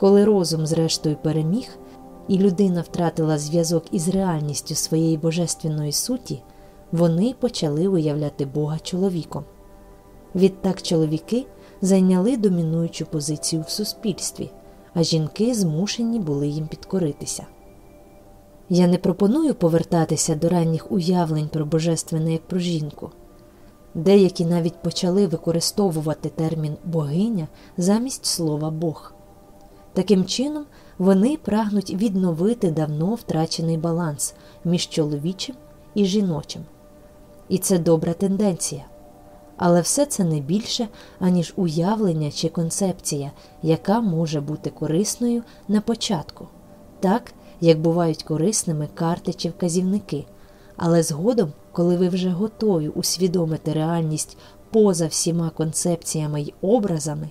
Коли розум, зрештою, переміг, і людина втратила зв'язок із реальністю своєї божественної суті, вони почали уявляти Бога чоловіком. Відтак чоловіки зайняли домінуючу позицію в суспільстві, а жінки змушені були їм підкоритися. Я не пропоную повертатися до ранніх уявлень про божественне як про жінку. Деякі навіть почали використовувати термін богиня замість слова Бог. Таким чином, вони прагнуть відновити давно втрачений баланс між чоловічим і жіночим. І це добра тенденція. Але все це не більше, аніж уявлення чи концепція, яка може бути корисною на початку, так як бувають корисними карти чи вказівники. Але згодом, коли ви вже готові усвідомити реальність поза всіма концепціями й образами,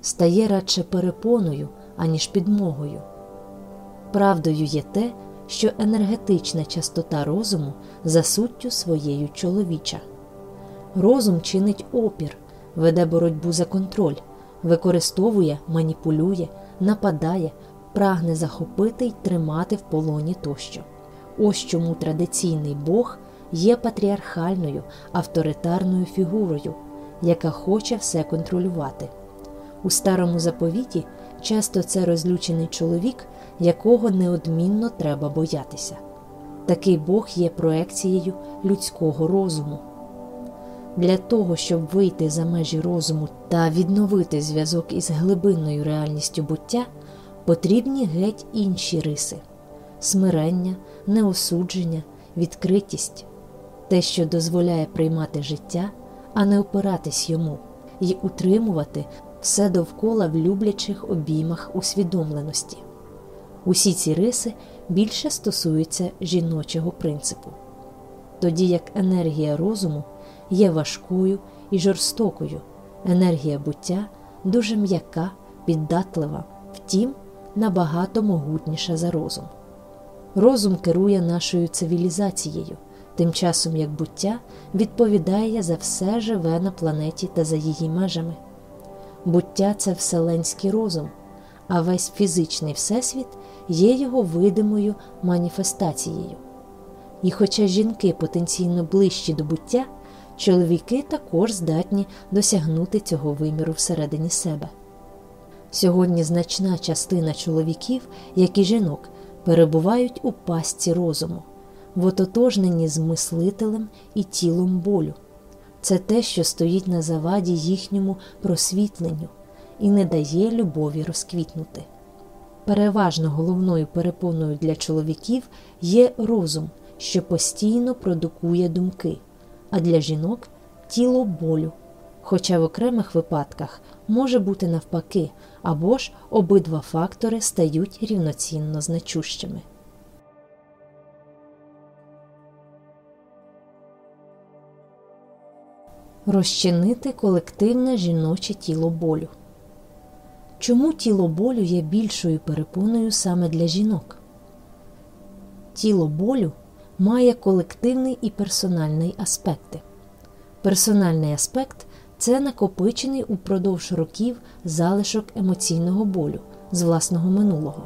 стає радше перепоною аніж підмогою. Правдою є те, що енергетична частота розуму за суттю своєю чоловіча. Розум чинить опір, веде боротьбу за контроль, використовує, маніпулює, нападає, прагне захопити й тримати в полоні тощо. Ось чому традиційний Бог є патріархальною авторитарною фігурою, яка хоче все контролювати. У старому заповіті часто це розлючений чоловік, якого неодмінно треба боятися. Такий Бог є проекцією людського розуму. Для того, щоб вийти за межі розуму та відновити зв'язок із глибинною реальністю буття, потрібні геть інші риси смирення, неосудження, відкритість, те, що дозволяє приймати життя, а не опиратись йому, і утримувати все довкола в люблячих обіймах усвідомленості. Усі ці риси більше стосуються жіночого принципу, тоді як енергія розуму є важкою і жорстокою, енергія буття дуже м'яка, піддатлива, втім, набагато могутніша за розум. Розум керує нашою цивілізацією, тим часом як буття відповідає за все живе на планеті та за її межами. Буття це вселенський розум, а весь фізичний всесвіт є його видимою маніфестацією. І хоча жінки потенційно ближчі до буття, чоловіки також здатні досягнути цього виміру всередині себе. Сьогодні значна частина чоловіків, як і жінок, перебувають у пастці розуму, в ототожненні з мислителем і тілом болю. Це те, що стоїть на заваді їхньому просвітленню і не дає любові розквітнути. Переважно головною перепоною для чоловіків є розум, що постійно продукує думки, а для жінок тіло болю. Хоча в окремих випадках може бути навпаки, або ж обидва фактори стають рівноцінно значущими. Розчинити колективне жіноче тіло болю. Чому тіло болю є більшою перепоною саме для жінок? Тіло болю має колективний і персональний аспекти. Персональний аспект це накопичений упродовж років залишок емоційного болю з власного минулого.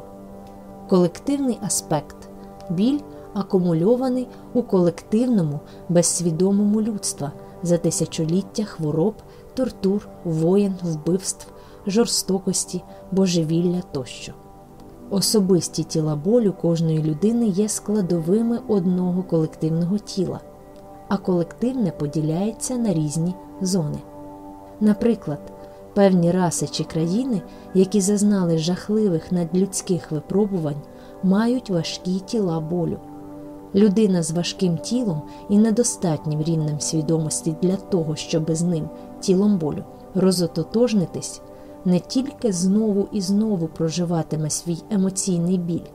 Колективний аспект біль акумульований у колективному безсвідомому людства за тисячоліття хвороб, тортур, воєн, вбивств, жорстокості, божевілля тощо. Особисті тіла болю кожної людини є складовими одного колективного тіла, а колективне поділяється на різні зони. Наприклад, певні раси чи країни, які зазнали жахливих надлюдських випробувань, мають важкі тіла болю. Людина з важким тілом і недостатнім рівнем свідомості для того, щоб з ним, тілом болю, розототожнитись, не тільки знову і знову проживатиме свій емоційний біль,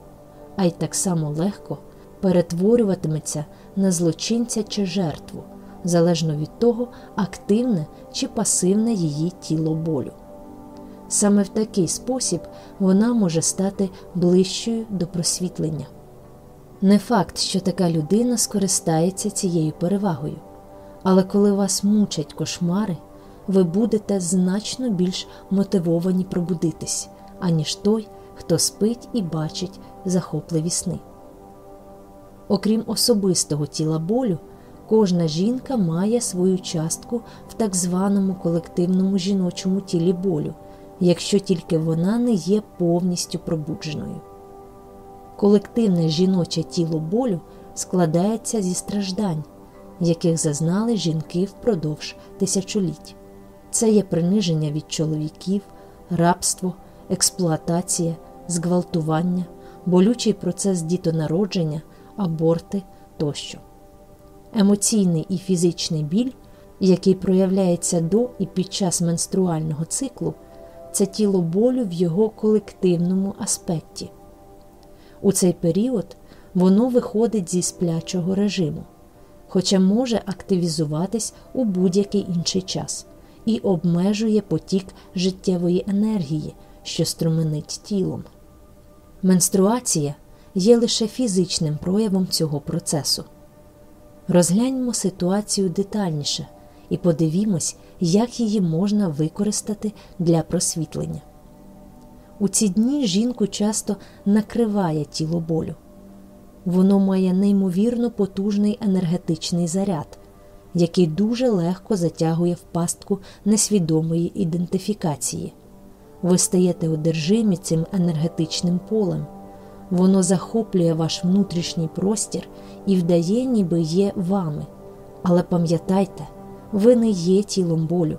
а й так само легко перетворюватиметься на злочинця чи жертву, залежно від того, активне чи пасивне її тіло болю. Саме в такий спосіб вона може стати ближчою до просвітлення. Не факт, що така людина скористається цією перевагою, але коли вас мучать кошмари, ви будете значно більш мотивовані пробудитись, аніж той, хто спить і бачить захопливі сни. Окрім особистого тіла болю, кожна жінка має свою частку в так званому колективному жіночому тілі болю, якщо тільки вона не є повністю пробудженою. Колективне жіноче тіло болю складається зі страждань, яких зазнали жінки впродовж тисячоліть. Це є приниження від чоловіків, рабство, експлуатація, зґвалтування, болючий процес дітонародження, аборти тощо. Емоційний і фізичний біль, який проявляється до і під час менструального циклу, це тіло болю в його колективному аспекті. У цей період воно виходить зі сплячого режиму, хоча може активізуватись у будь-який інший час і обмежує потік життєвої енергії, що струменить тілом. Менструація є лише фізичним проявом цього процесу. Розгляньмо ситуацію детальніше і подивімось, як її можна використати для просвітлення. У ці дні жінку часто накриває тіло болю. Воно має неймовірно потужний енергетичний заряд, який дуже легко затягує в пастку несвідомої ідентифікації. Ви стаєте одержимі цим енергетичним полем. Воно захоплює ваш внутрішній простір і вдає, ніби є вами. Але пам'ятайте, ви не є тілом болю.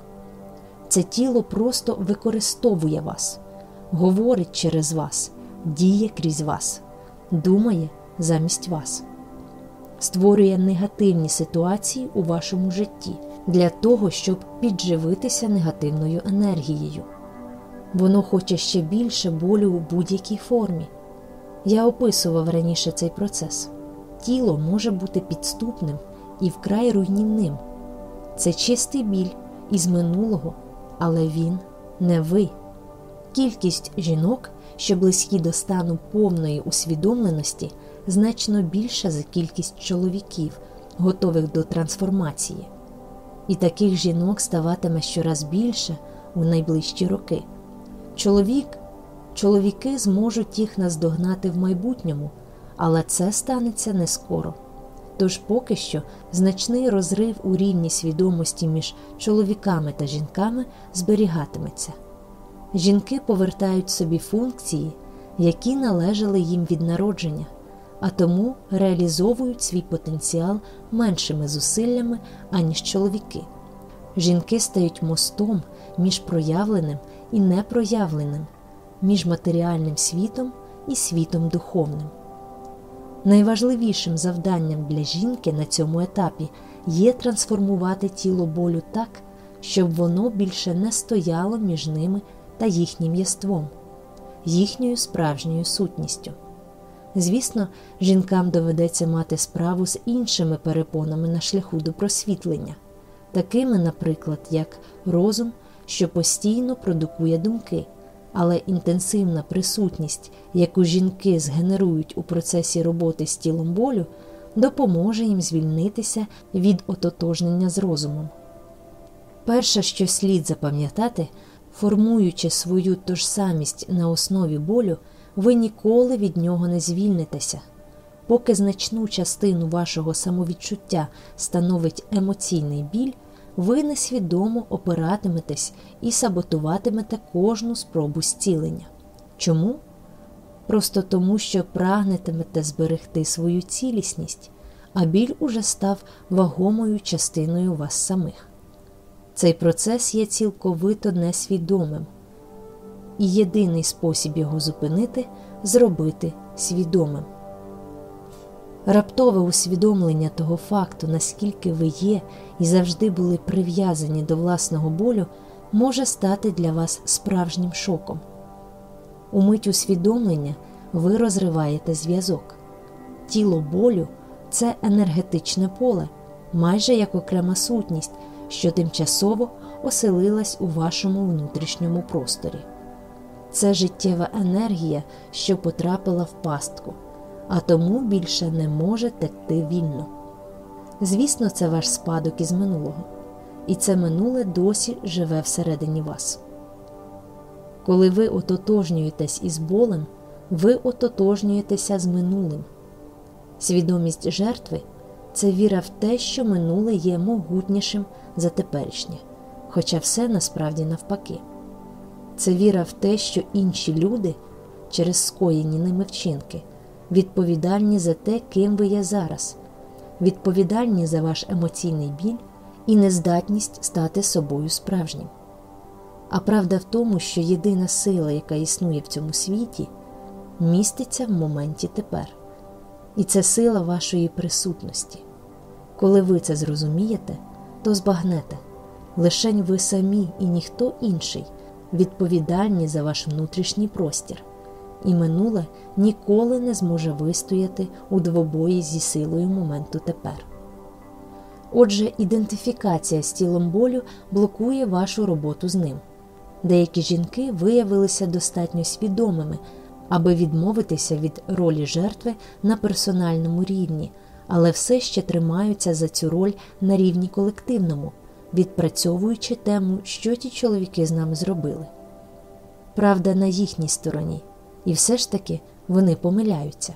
Це тіло просто використовує вас говорить через вас, діє крізь вас, думає замість вас, створює негативні ситуації у вашому житті для того, щоб підживитися негативною енергією. Воно хоче ще більше болю у будь-якій формі. Я описував раніше цей процес. Тіло може бути підступним і вкрай руйнівним. Це чистий біль із минулого, але він не ви. Кількість жінок, що близькі до стану повної усвідомленості, значно більша за кількість чоловіків, готових до трансформації. І таких жінок ставатиме щораз більше у найближчі роки. Чоловік, Чоловіки зможуть їх наздогнати в майбутньому, але це станеться не скоро. Тож поки що значний розрив у рівні свідомості між чоловіками та жінками зберігатиметься жінки повертають собі функції, які належали їм від народження, а тому реалізовують свій потенціал меншими зусиллями, аніж чоловіки. Жінки стають мостом між проявленим і непроявленим, між матеріальним світом і світом духовним. Найважливішим завданням для жінки на цьому етапі є трансформувати тіло болю так, щоб воно більше не стояло між ними та їхнім єством, їхньою справжньою сутністю. Звісно, жінкам доведеться мати справу з іншими перепонами на шляху до просвітлення, такими, наприклад, як розум, що постійно продукує думки, але інтенсивна присутність, яку жінки згенерують у процесі роботи з тілом болю, допоможе їм звільнитися від ототожнення з розумом. Перше, що слід запам'ятати, формуючи свою тожсамість на основі болю, ви ніколи від нього не звільнитеся. Поки значну частину вашого самовідчуття становить емоційний біль, ви несвідомо опиратиметесь і саботуватимете кожну спробу зцілення. Чому? Просто тому, що прагнетимете зберегти свою цілісність, а біль уже став вагомою частиною вас самих. Цей процес є цілковито несвідомим, і єдиний спосіб його зупинити зробити свідомим. Раптове усвідомлення того факту, наскільки ви є і завжди були прив'язані до власного болю, може стати для вас справжнім шоком. У мить усвідомлення ви розриваєте зв'язок. Тіло болю це енергетичне поле, майже як окрема сутність, що тимчасово оселилась у вашому внутрішньому просторі. Це життєва енергія, що потрапила в пастку а тому більше не може текти вільно. Звісно, це ваш спадок із минулого, і це минуле досі живе всередині вас. Коли ви ототожнюєтесь із болем, ви ототожнюєтеся з минулим. Свідомість жертви це віра в те, що минуле є могутнішим за теперішнє, хоча все насправді навпаки. Це віра в те, що інші люди через скоєні ними вчинки відповідальні за те, ким ви є зараз, відповідальні за ваш емоційний біль і нездатність стати собою справжнім. А правда в тому, що єдина сила, яка існує в цьому світі, міститься в моменті тепер, і це сила вашої присутності. Коли ви це зрозумієте, то збагнете лишень ви самі і ніхто інший відповідальні за ваш внутрішній простір і минуле ніколи не зможе вистояти у двобої зі силою моменту тепер. Отже, ідентифікація з тілом болю блокує вашу роботу з ним. Деякі жінки виявилися достатньо свідомими, аби відмовитися від ролі жертви на персональному рівні, але все ще тримаються за цю роль на рівні колективному, відпрацьовуючи тему, що ті чоловіки з нами зробили. Правда, на їхній стороні. І все ж таки вони помиляються,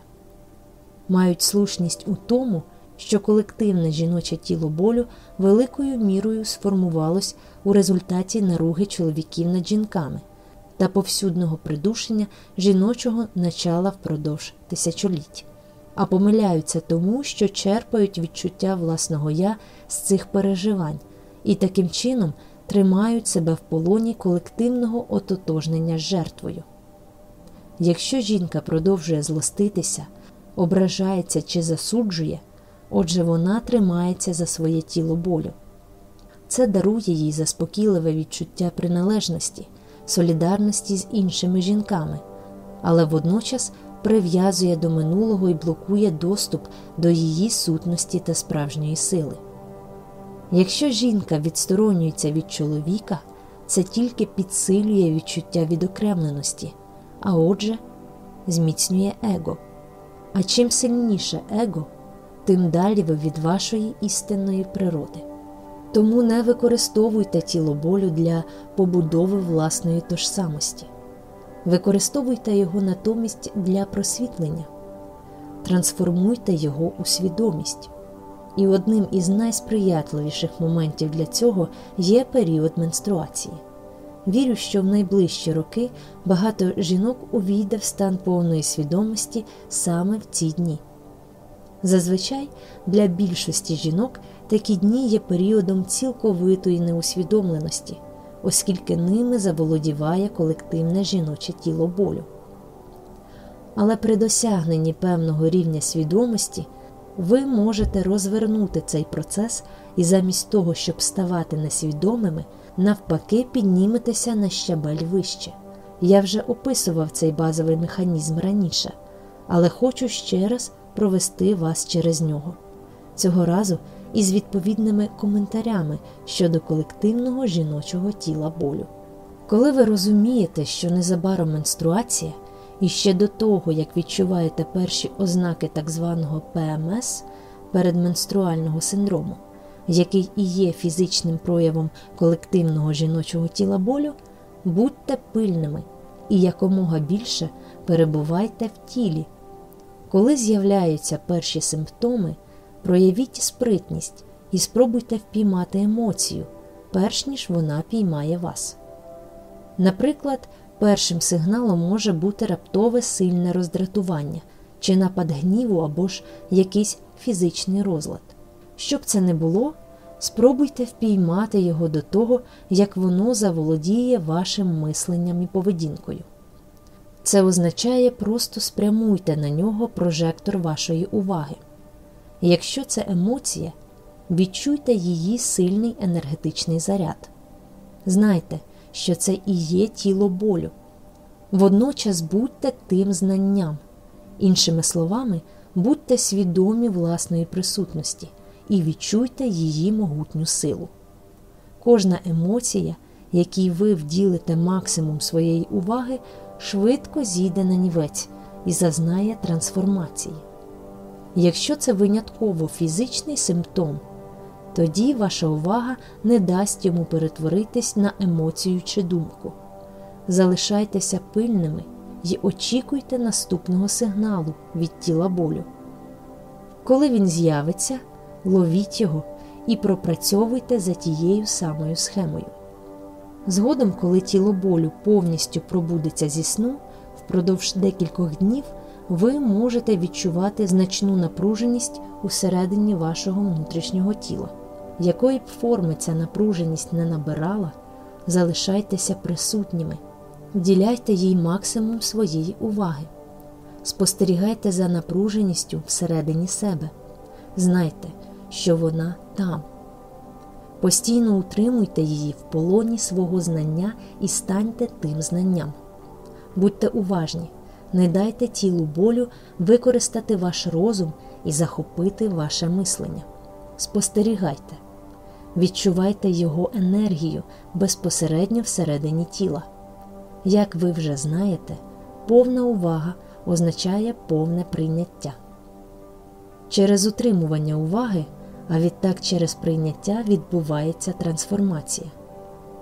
мають слушність у тому, що колективне жіноче тіло болю великою мірою сформувалось у результаті наруги чоловіків над жінками та повсюдного придушення жіночого начала впродовж тисячоліть, а помиляються тому, що черпають відчуття власного я з цих переживань і таким чином тримають себе в полоні колективного ототожнення з жертвою. Якщо жінка продовжує злоститися, ображається чи засуджує, отже вона тримається за своє тіло болю. Це дарує їй заспокійливе відчуття приналежності, солідарності з іншими жінками, але водночас прив'язує до минулого і блокує доступ до її сутності та справжньої сили. Якщо жінка відсторонюється від чоловіка, це тільки підсилює відчуття відокремленості а отже, зміцнює его. А чим сильніше его, тим далі ви від вашої істинної природи. Тому не використовуйте тіло болю для побудови власної тожсамості, використовуйте його натомість для просвітлення, трансформуйте його у свідомість. І одним із найсприятливіших моментів для цього є період менструації. Вірю, що в найближчі роки багато жінок увійде в стан повної свідомості саме в ці дні. Зазвичай для більшості жінок такі дні є періодом цілковитої неусвідомленості, оскільки ними заволодіває колективне жіноче тіло болю. Але при досягненні певного рівня свідомості ви можете розвернути цей процес і замість того, щоб ставати несвідомими навпаки, підніметеся на щабель вище. Я вже описував цей базовий механізм раніше, але хочу ще раз провести вас через нього. Цього разу із відповідними коментарями щодо колективного жіночого тіла болю. Коли ви розумієте, що незабаром менструація, і ще до того, як відчуваєте перші ознаки так званого ПМС передменструального синдрому, який і є фізичним проявом колективного жіночого тіла болю, будьте пильними і якомога більше перебувайте в тілі. Коли з'являються перші симптоми, проявіть спритність і спробуйте впіймати емоцію, перш ніж вона піймає вас. Наприклад, першим сигналом може бути раптове сильне роздратування чи напад гніву або ж якийсь фізичний розлад. Щоб це не було, спробуйте впіймати його до того, як воно заволодіє вашим мисленням і поведінкою. Це означає просто спрямуйте на нього прожектор вашої уваги. Якщо це емоція, відчуйте її сильний енергетичний заряд. Знайте, що це і є тіло болю. Водночас будьте тим знанням, іншими словами, будьте свідомі власної присутності і відчуйте її могутню силу. Кожна емоція, якій ви вділите максимум своєї уваги, швидко зійде на нівець і зазнає трансформації. Якщо це винятково фізичний симптом, тоді ваша увага не дасть йому перетворитись на емоцію чи думку. Залишайтеся пильними і очікуйте наступного сигналу від тіла болю. Коли він з'явиться, ловіть його і пропрацьовуйте за тією самою схемою. Згодом, коли тіло болю повністю пробудеться зі сну, впродовж декількох днів ви можете відчувати значну напруженість усередині вашого внутрішнього тіла. Якої б форми ця напруженість не набирала, залишайтеся присутніми, вділяйте їй максимум своєї уваги, спостерігайте за напруженістю всередині себе, знайте, що вона там. Постійно утримуйте її в полоні свого знання і станьте тим знанням. Будьте уважні, не дайте тілу болю використати ваш розум і захопити ваше мислення. Спостерігайте, відчувайте його енергію безпосередньо всередині тіла. Як ви вже знаєте, повна увага означає повне прийняття. Через утримування уваги а відтак через прийняття відбувається трансформація.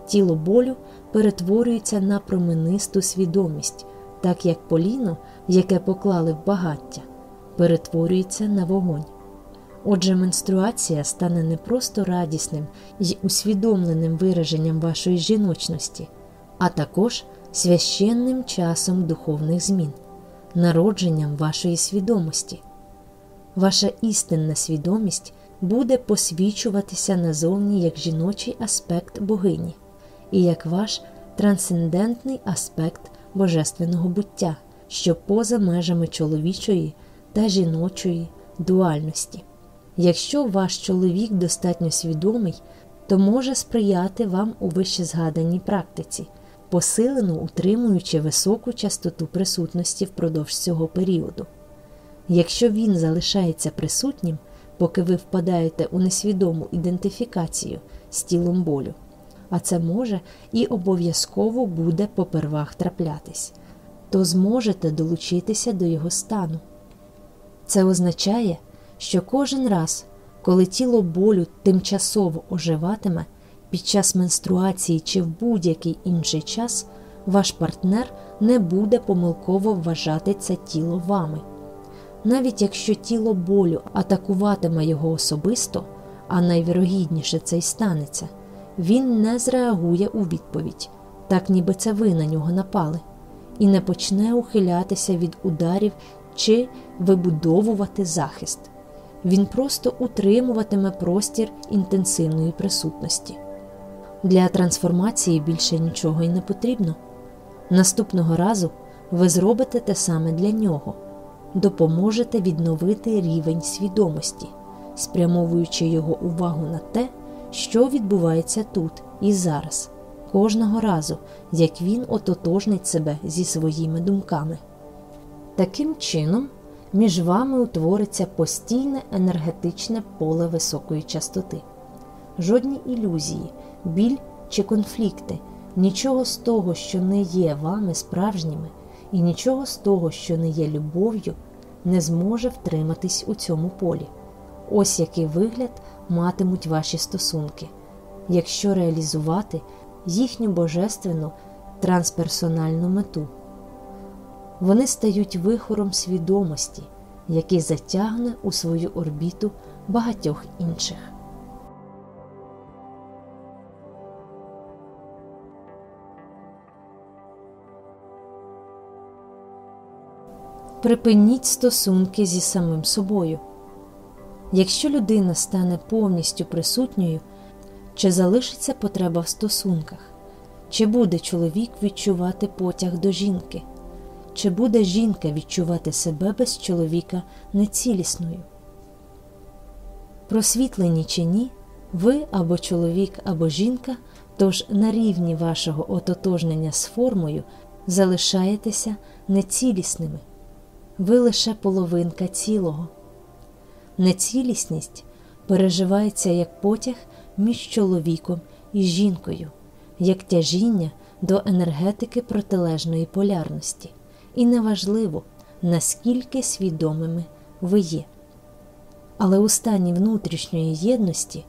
Тіло болю перетворюється на променисту свідомість, так як поліно, яке поклали в багаття, перетворюється на вогонь. Отже, менструація стане не просто радісним і усвідомленим вираженням вашої жіночності, а також священним часом духовних змін, народженням вашої свідомості. Ваша істинна свідомість буде посвічуватися назовні як жіночий аспект богині і як ваш трансцендентний аспект божественного буття, що поза межами чоловічої та жіночої дуальності. Якщо ваш чоловік достатньо свідомий, то може сприяти вам у вищезгаданій практиці, посилено утримуючи високу частоту присутності впродовж цього періоду. Якщо він залишається присутнім, поки ви впадаєте у несвідому ідентифікацію з тілом болю, а це може і обов'язково буде попервах траплятись, то зможете долучитися до його стану. Це означає, що кожен раз, коли тіло болю тимчасово оживатиме під час менструації чи в будь-який інший час, ваш партнер не буде помилково вважати це тіло вами навіть якщо тіло болю атакуватиме його особисто, а найвірогідніше це й станеться, він не зреагує у відповідь, так ніби це ви на нього напали, і не почне ухилятися від ударів чи вибудовувати захист. Він просто утримуватиме простір інтенсивної присутності. Для трансформації більше нічого й не потрібно. Наступного разу ви зробите те саме для нього допоможете відновити рівень свідомості, спрямовуючи його увагу на те, що відбувається тут і зараз, кожного разу, як він ототожнить себе зі своїми думками. Таким чином, між вами утвориться постійне енергетичне поле високої частоти. Жодні ілюзії, біль чи конфлікти, нічого з того, що не є вами справжніми, і нічого з того, що не є любов'ю, не зможе втриматись у цьому полі. Ось який вигляд матимуть ваші стосунки, якщо реалізувати їхню божественну трансперсональну мету. Вони стають вихором свідомості, який затягне у свою орбіту багатьох інших. Припиніть стосунки зі самим собою. Якщо людина стане повністю присутньою, чи залишиться потреба в стосунках, чи буде чоловік відчувати потяг до жінки, чи буде жінка відчувати себе без чоловіка нецілісною? Просвітлені чи ні, ви або чоловік, або жінка, тож на рівні вашого ототожнення з формою залишаєтеся нецілісними. Ви лише половинка цілого. Нецілісність переживається як потяг між чоловіком і жінкою, як тяжіння до енергетики протилежної полярності, і неважливо, наскільки свідомими ви є. Але у стані внутрішньої єдності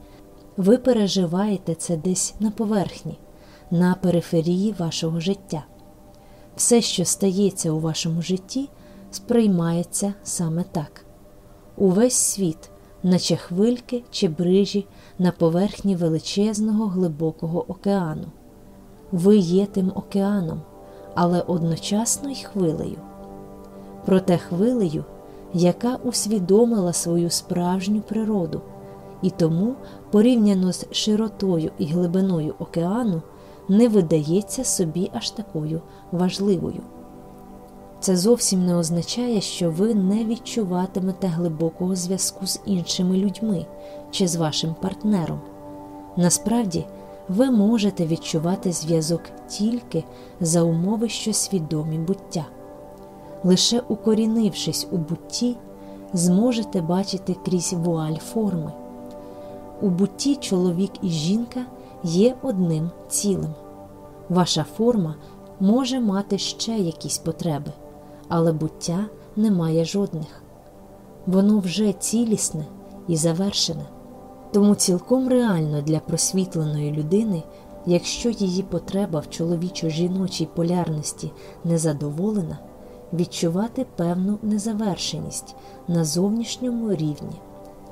ви переживаєте це десь на поверхні, на периферії вашого життя. Все, що стається у вашому житті, сприймається саме так. Увесь світ, наче хвильки чи брижі на поверхні величезного глибокого океану. Ви є тим океаном, але одночасно й хвилею. Проте хвилею, яка усвідомила свою справжню природу, і тому, порівняно з широтою і глибиною океану, не видається собі аж такою важливою. Це зовсім не означає, що ви не відчуватимете глибокого зв'язку з іншими людьми чи з вашим партнером. Насправді, ви можете відчувати зв'язок тільки за умови, що свідомі буття. Лише укорінившись у бутті, зможете бачити крізь вуаль форми. У бутті чоловік і жінка є одним цілим. Ваша форма може мати ще якісь потреби але буття не має жодних. Воно вже цілісне і завершене. Тому цілком реально для просвітленої людини, якщо її потреба в чоловічо-жіночій полярності не задоволена, відчувати певну незавершеність на зовнішньому рівні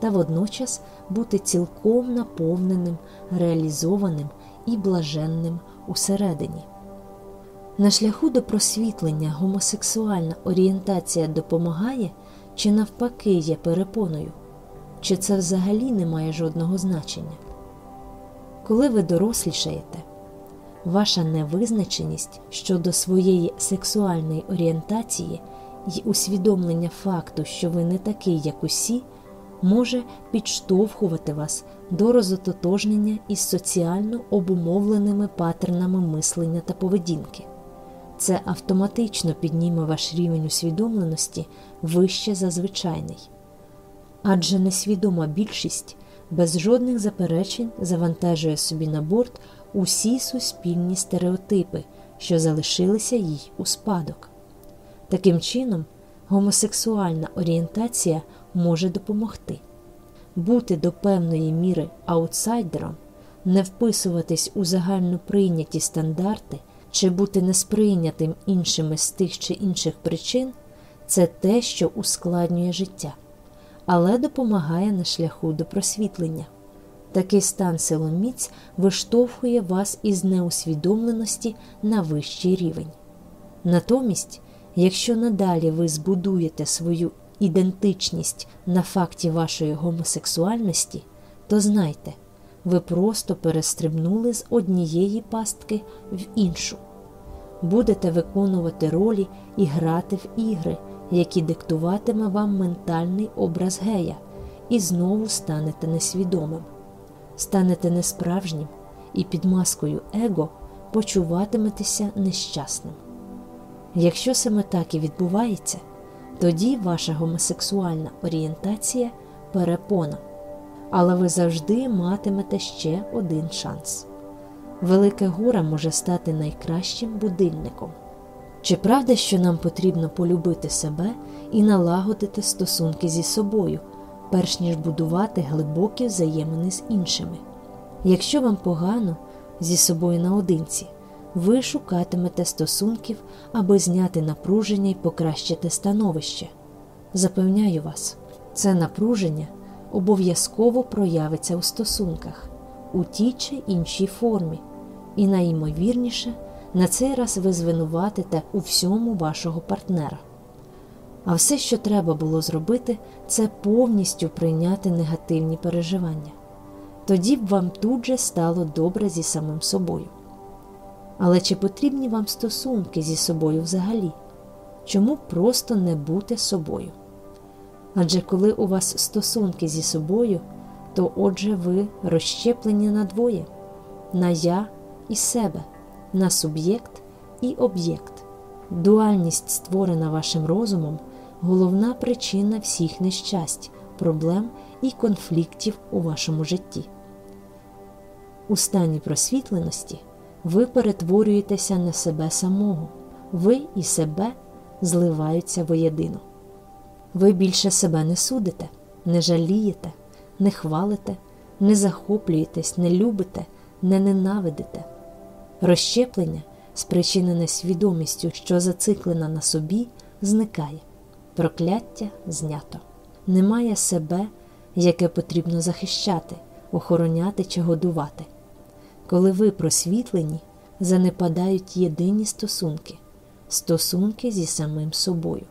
та водночас бути цілком наповненим, реалізованим і блаженним усередині. На шляху до просвітлення гомосексуальна орієнтація допомагає чи навпаки є перепоною, чи це взагалі не має жодного значення. Коли ви дорослішаєте, ваша невизначеність щодо своєї сексуальної орієнтації і усвідомлення факту, що ви не такий, як усі, може підштовхувати вас до розототожнення із соціально обумовленими паттернами мислення та поведінки. Це автоматично підніме ваш рівень усвідомленості вище за звичайний. Адже несвідома більшість без жодних заперечень завантажує собі на борт усі суспільні стереотипи, що залишилися їй у спадок. Таким чином, гомосексуальна орієнтація може допомогти бути до певної міри аутсайдером, не вписуватись у загально прийняті стандарти чи бути несприйнятим іншими з тих чи інших причин це те, що ускладнює життя, але допомагає на шляху до просвітлення. Такий стан силоміць виштовхує вас із неусвідомленості на вищий рівень. Натомість, якщо надалі ви збудуєте свою ідентичність на факті вашої гомосексуальності, то знайте ви просто перестрибнули з однієї пастки в іншу. Будете виконувати ролі і грати в ігри, які диктуватиме вам ментальний образ гея, і знову станете несвідомим, станете несправжнім і під маскою его почуватиметеся нещасним. Якщо саме так і відбувається, тоді ваша гомосексуальна орієнтація перепона. Але ви завжди матимете ще один шанс. Велике горе може стати найкращим будильником. Чи правда, що нам потрібно полюбити себе і налагодити стосунки зі собою, перш ніж будувати глибокі взаємини з іншими? Якщо вам погано зі собою наодинці, ви шукатимете стосунків, аби зняти напруження і покращити становище. Запевняю вас, це напруження обов'язково проявиться у стосунках у тій чи іншій формі, і найімовірніше на цей раз ви звинуватите у всьому вашого партнера. А все, що треба було зробити, це повністю прийняти негативні переживання. Тоді б вам тут же стало добре зі самим собою. Але чи потрібні вам стосунки зі собою взагалі? Чому просто не бути собою? Адже коли у вас стосунки зі собою, то отже ви розщеплені на двоє на я і себе, на суб'єкт і об'єкт. Дуальність, створена вашим розумом, головна причина всіх нещасть, проблем і конфліктів у вашому житті. У стані просвітленості ви перетворюєтеся на себе самого, ви і себе зливаються воєдино. Ви більше себе не судите, не жалієте, не хвалите, не захоплюєтесь, не любите, не ненавидите. Розщеплення, спричинене свідомістю, що зациклена на собі, зникає, прокляття знято. Немає себе, яке потрібно захищати, охороняти чи годувати. Коли ви просвітлені, занепадають єдині стосунки, стосунки зі самим собою.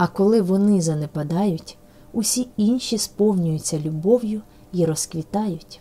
А коли вони занепадають, усі інші сповнюються любов'ю і розквітають.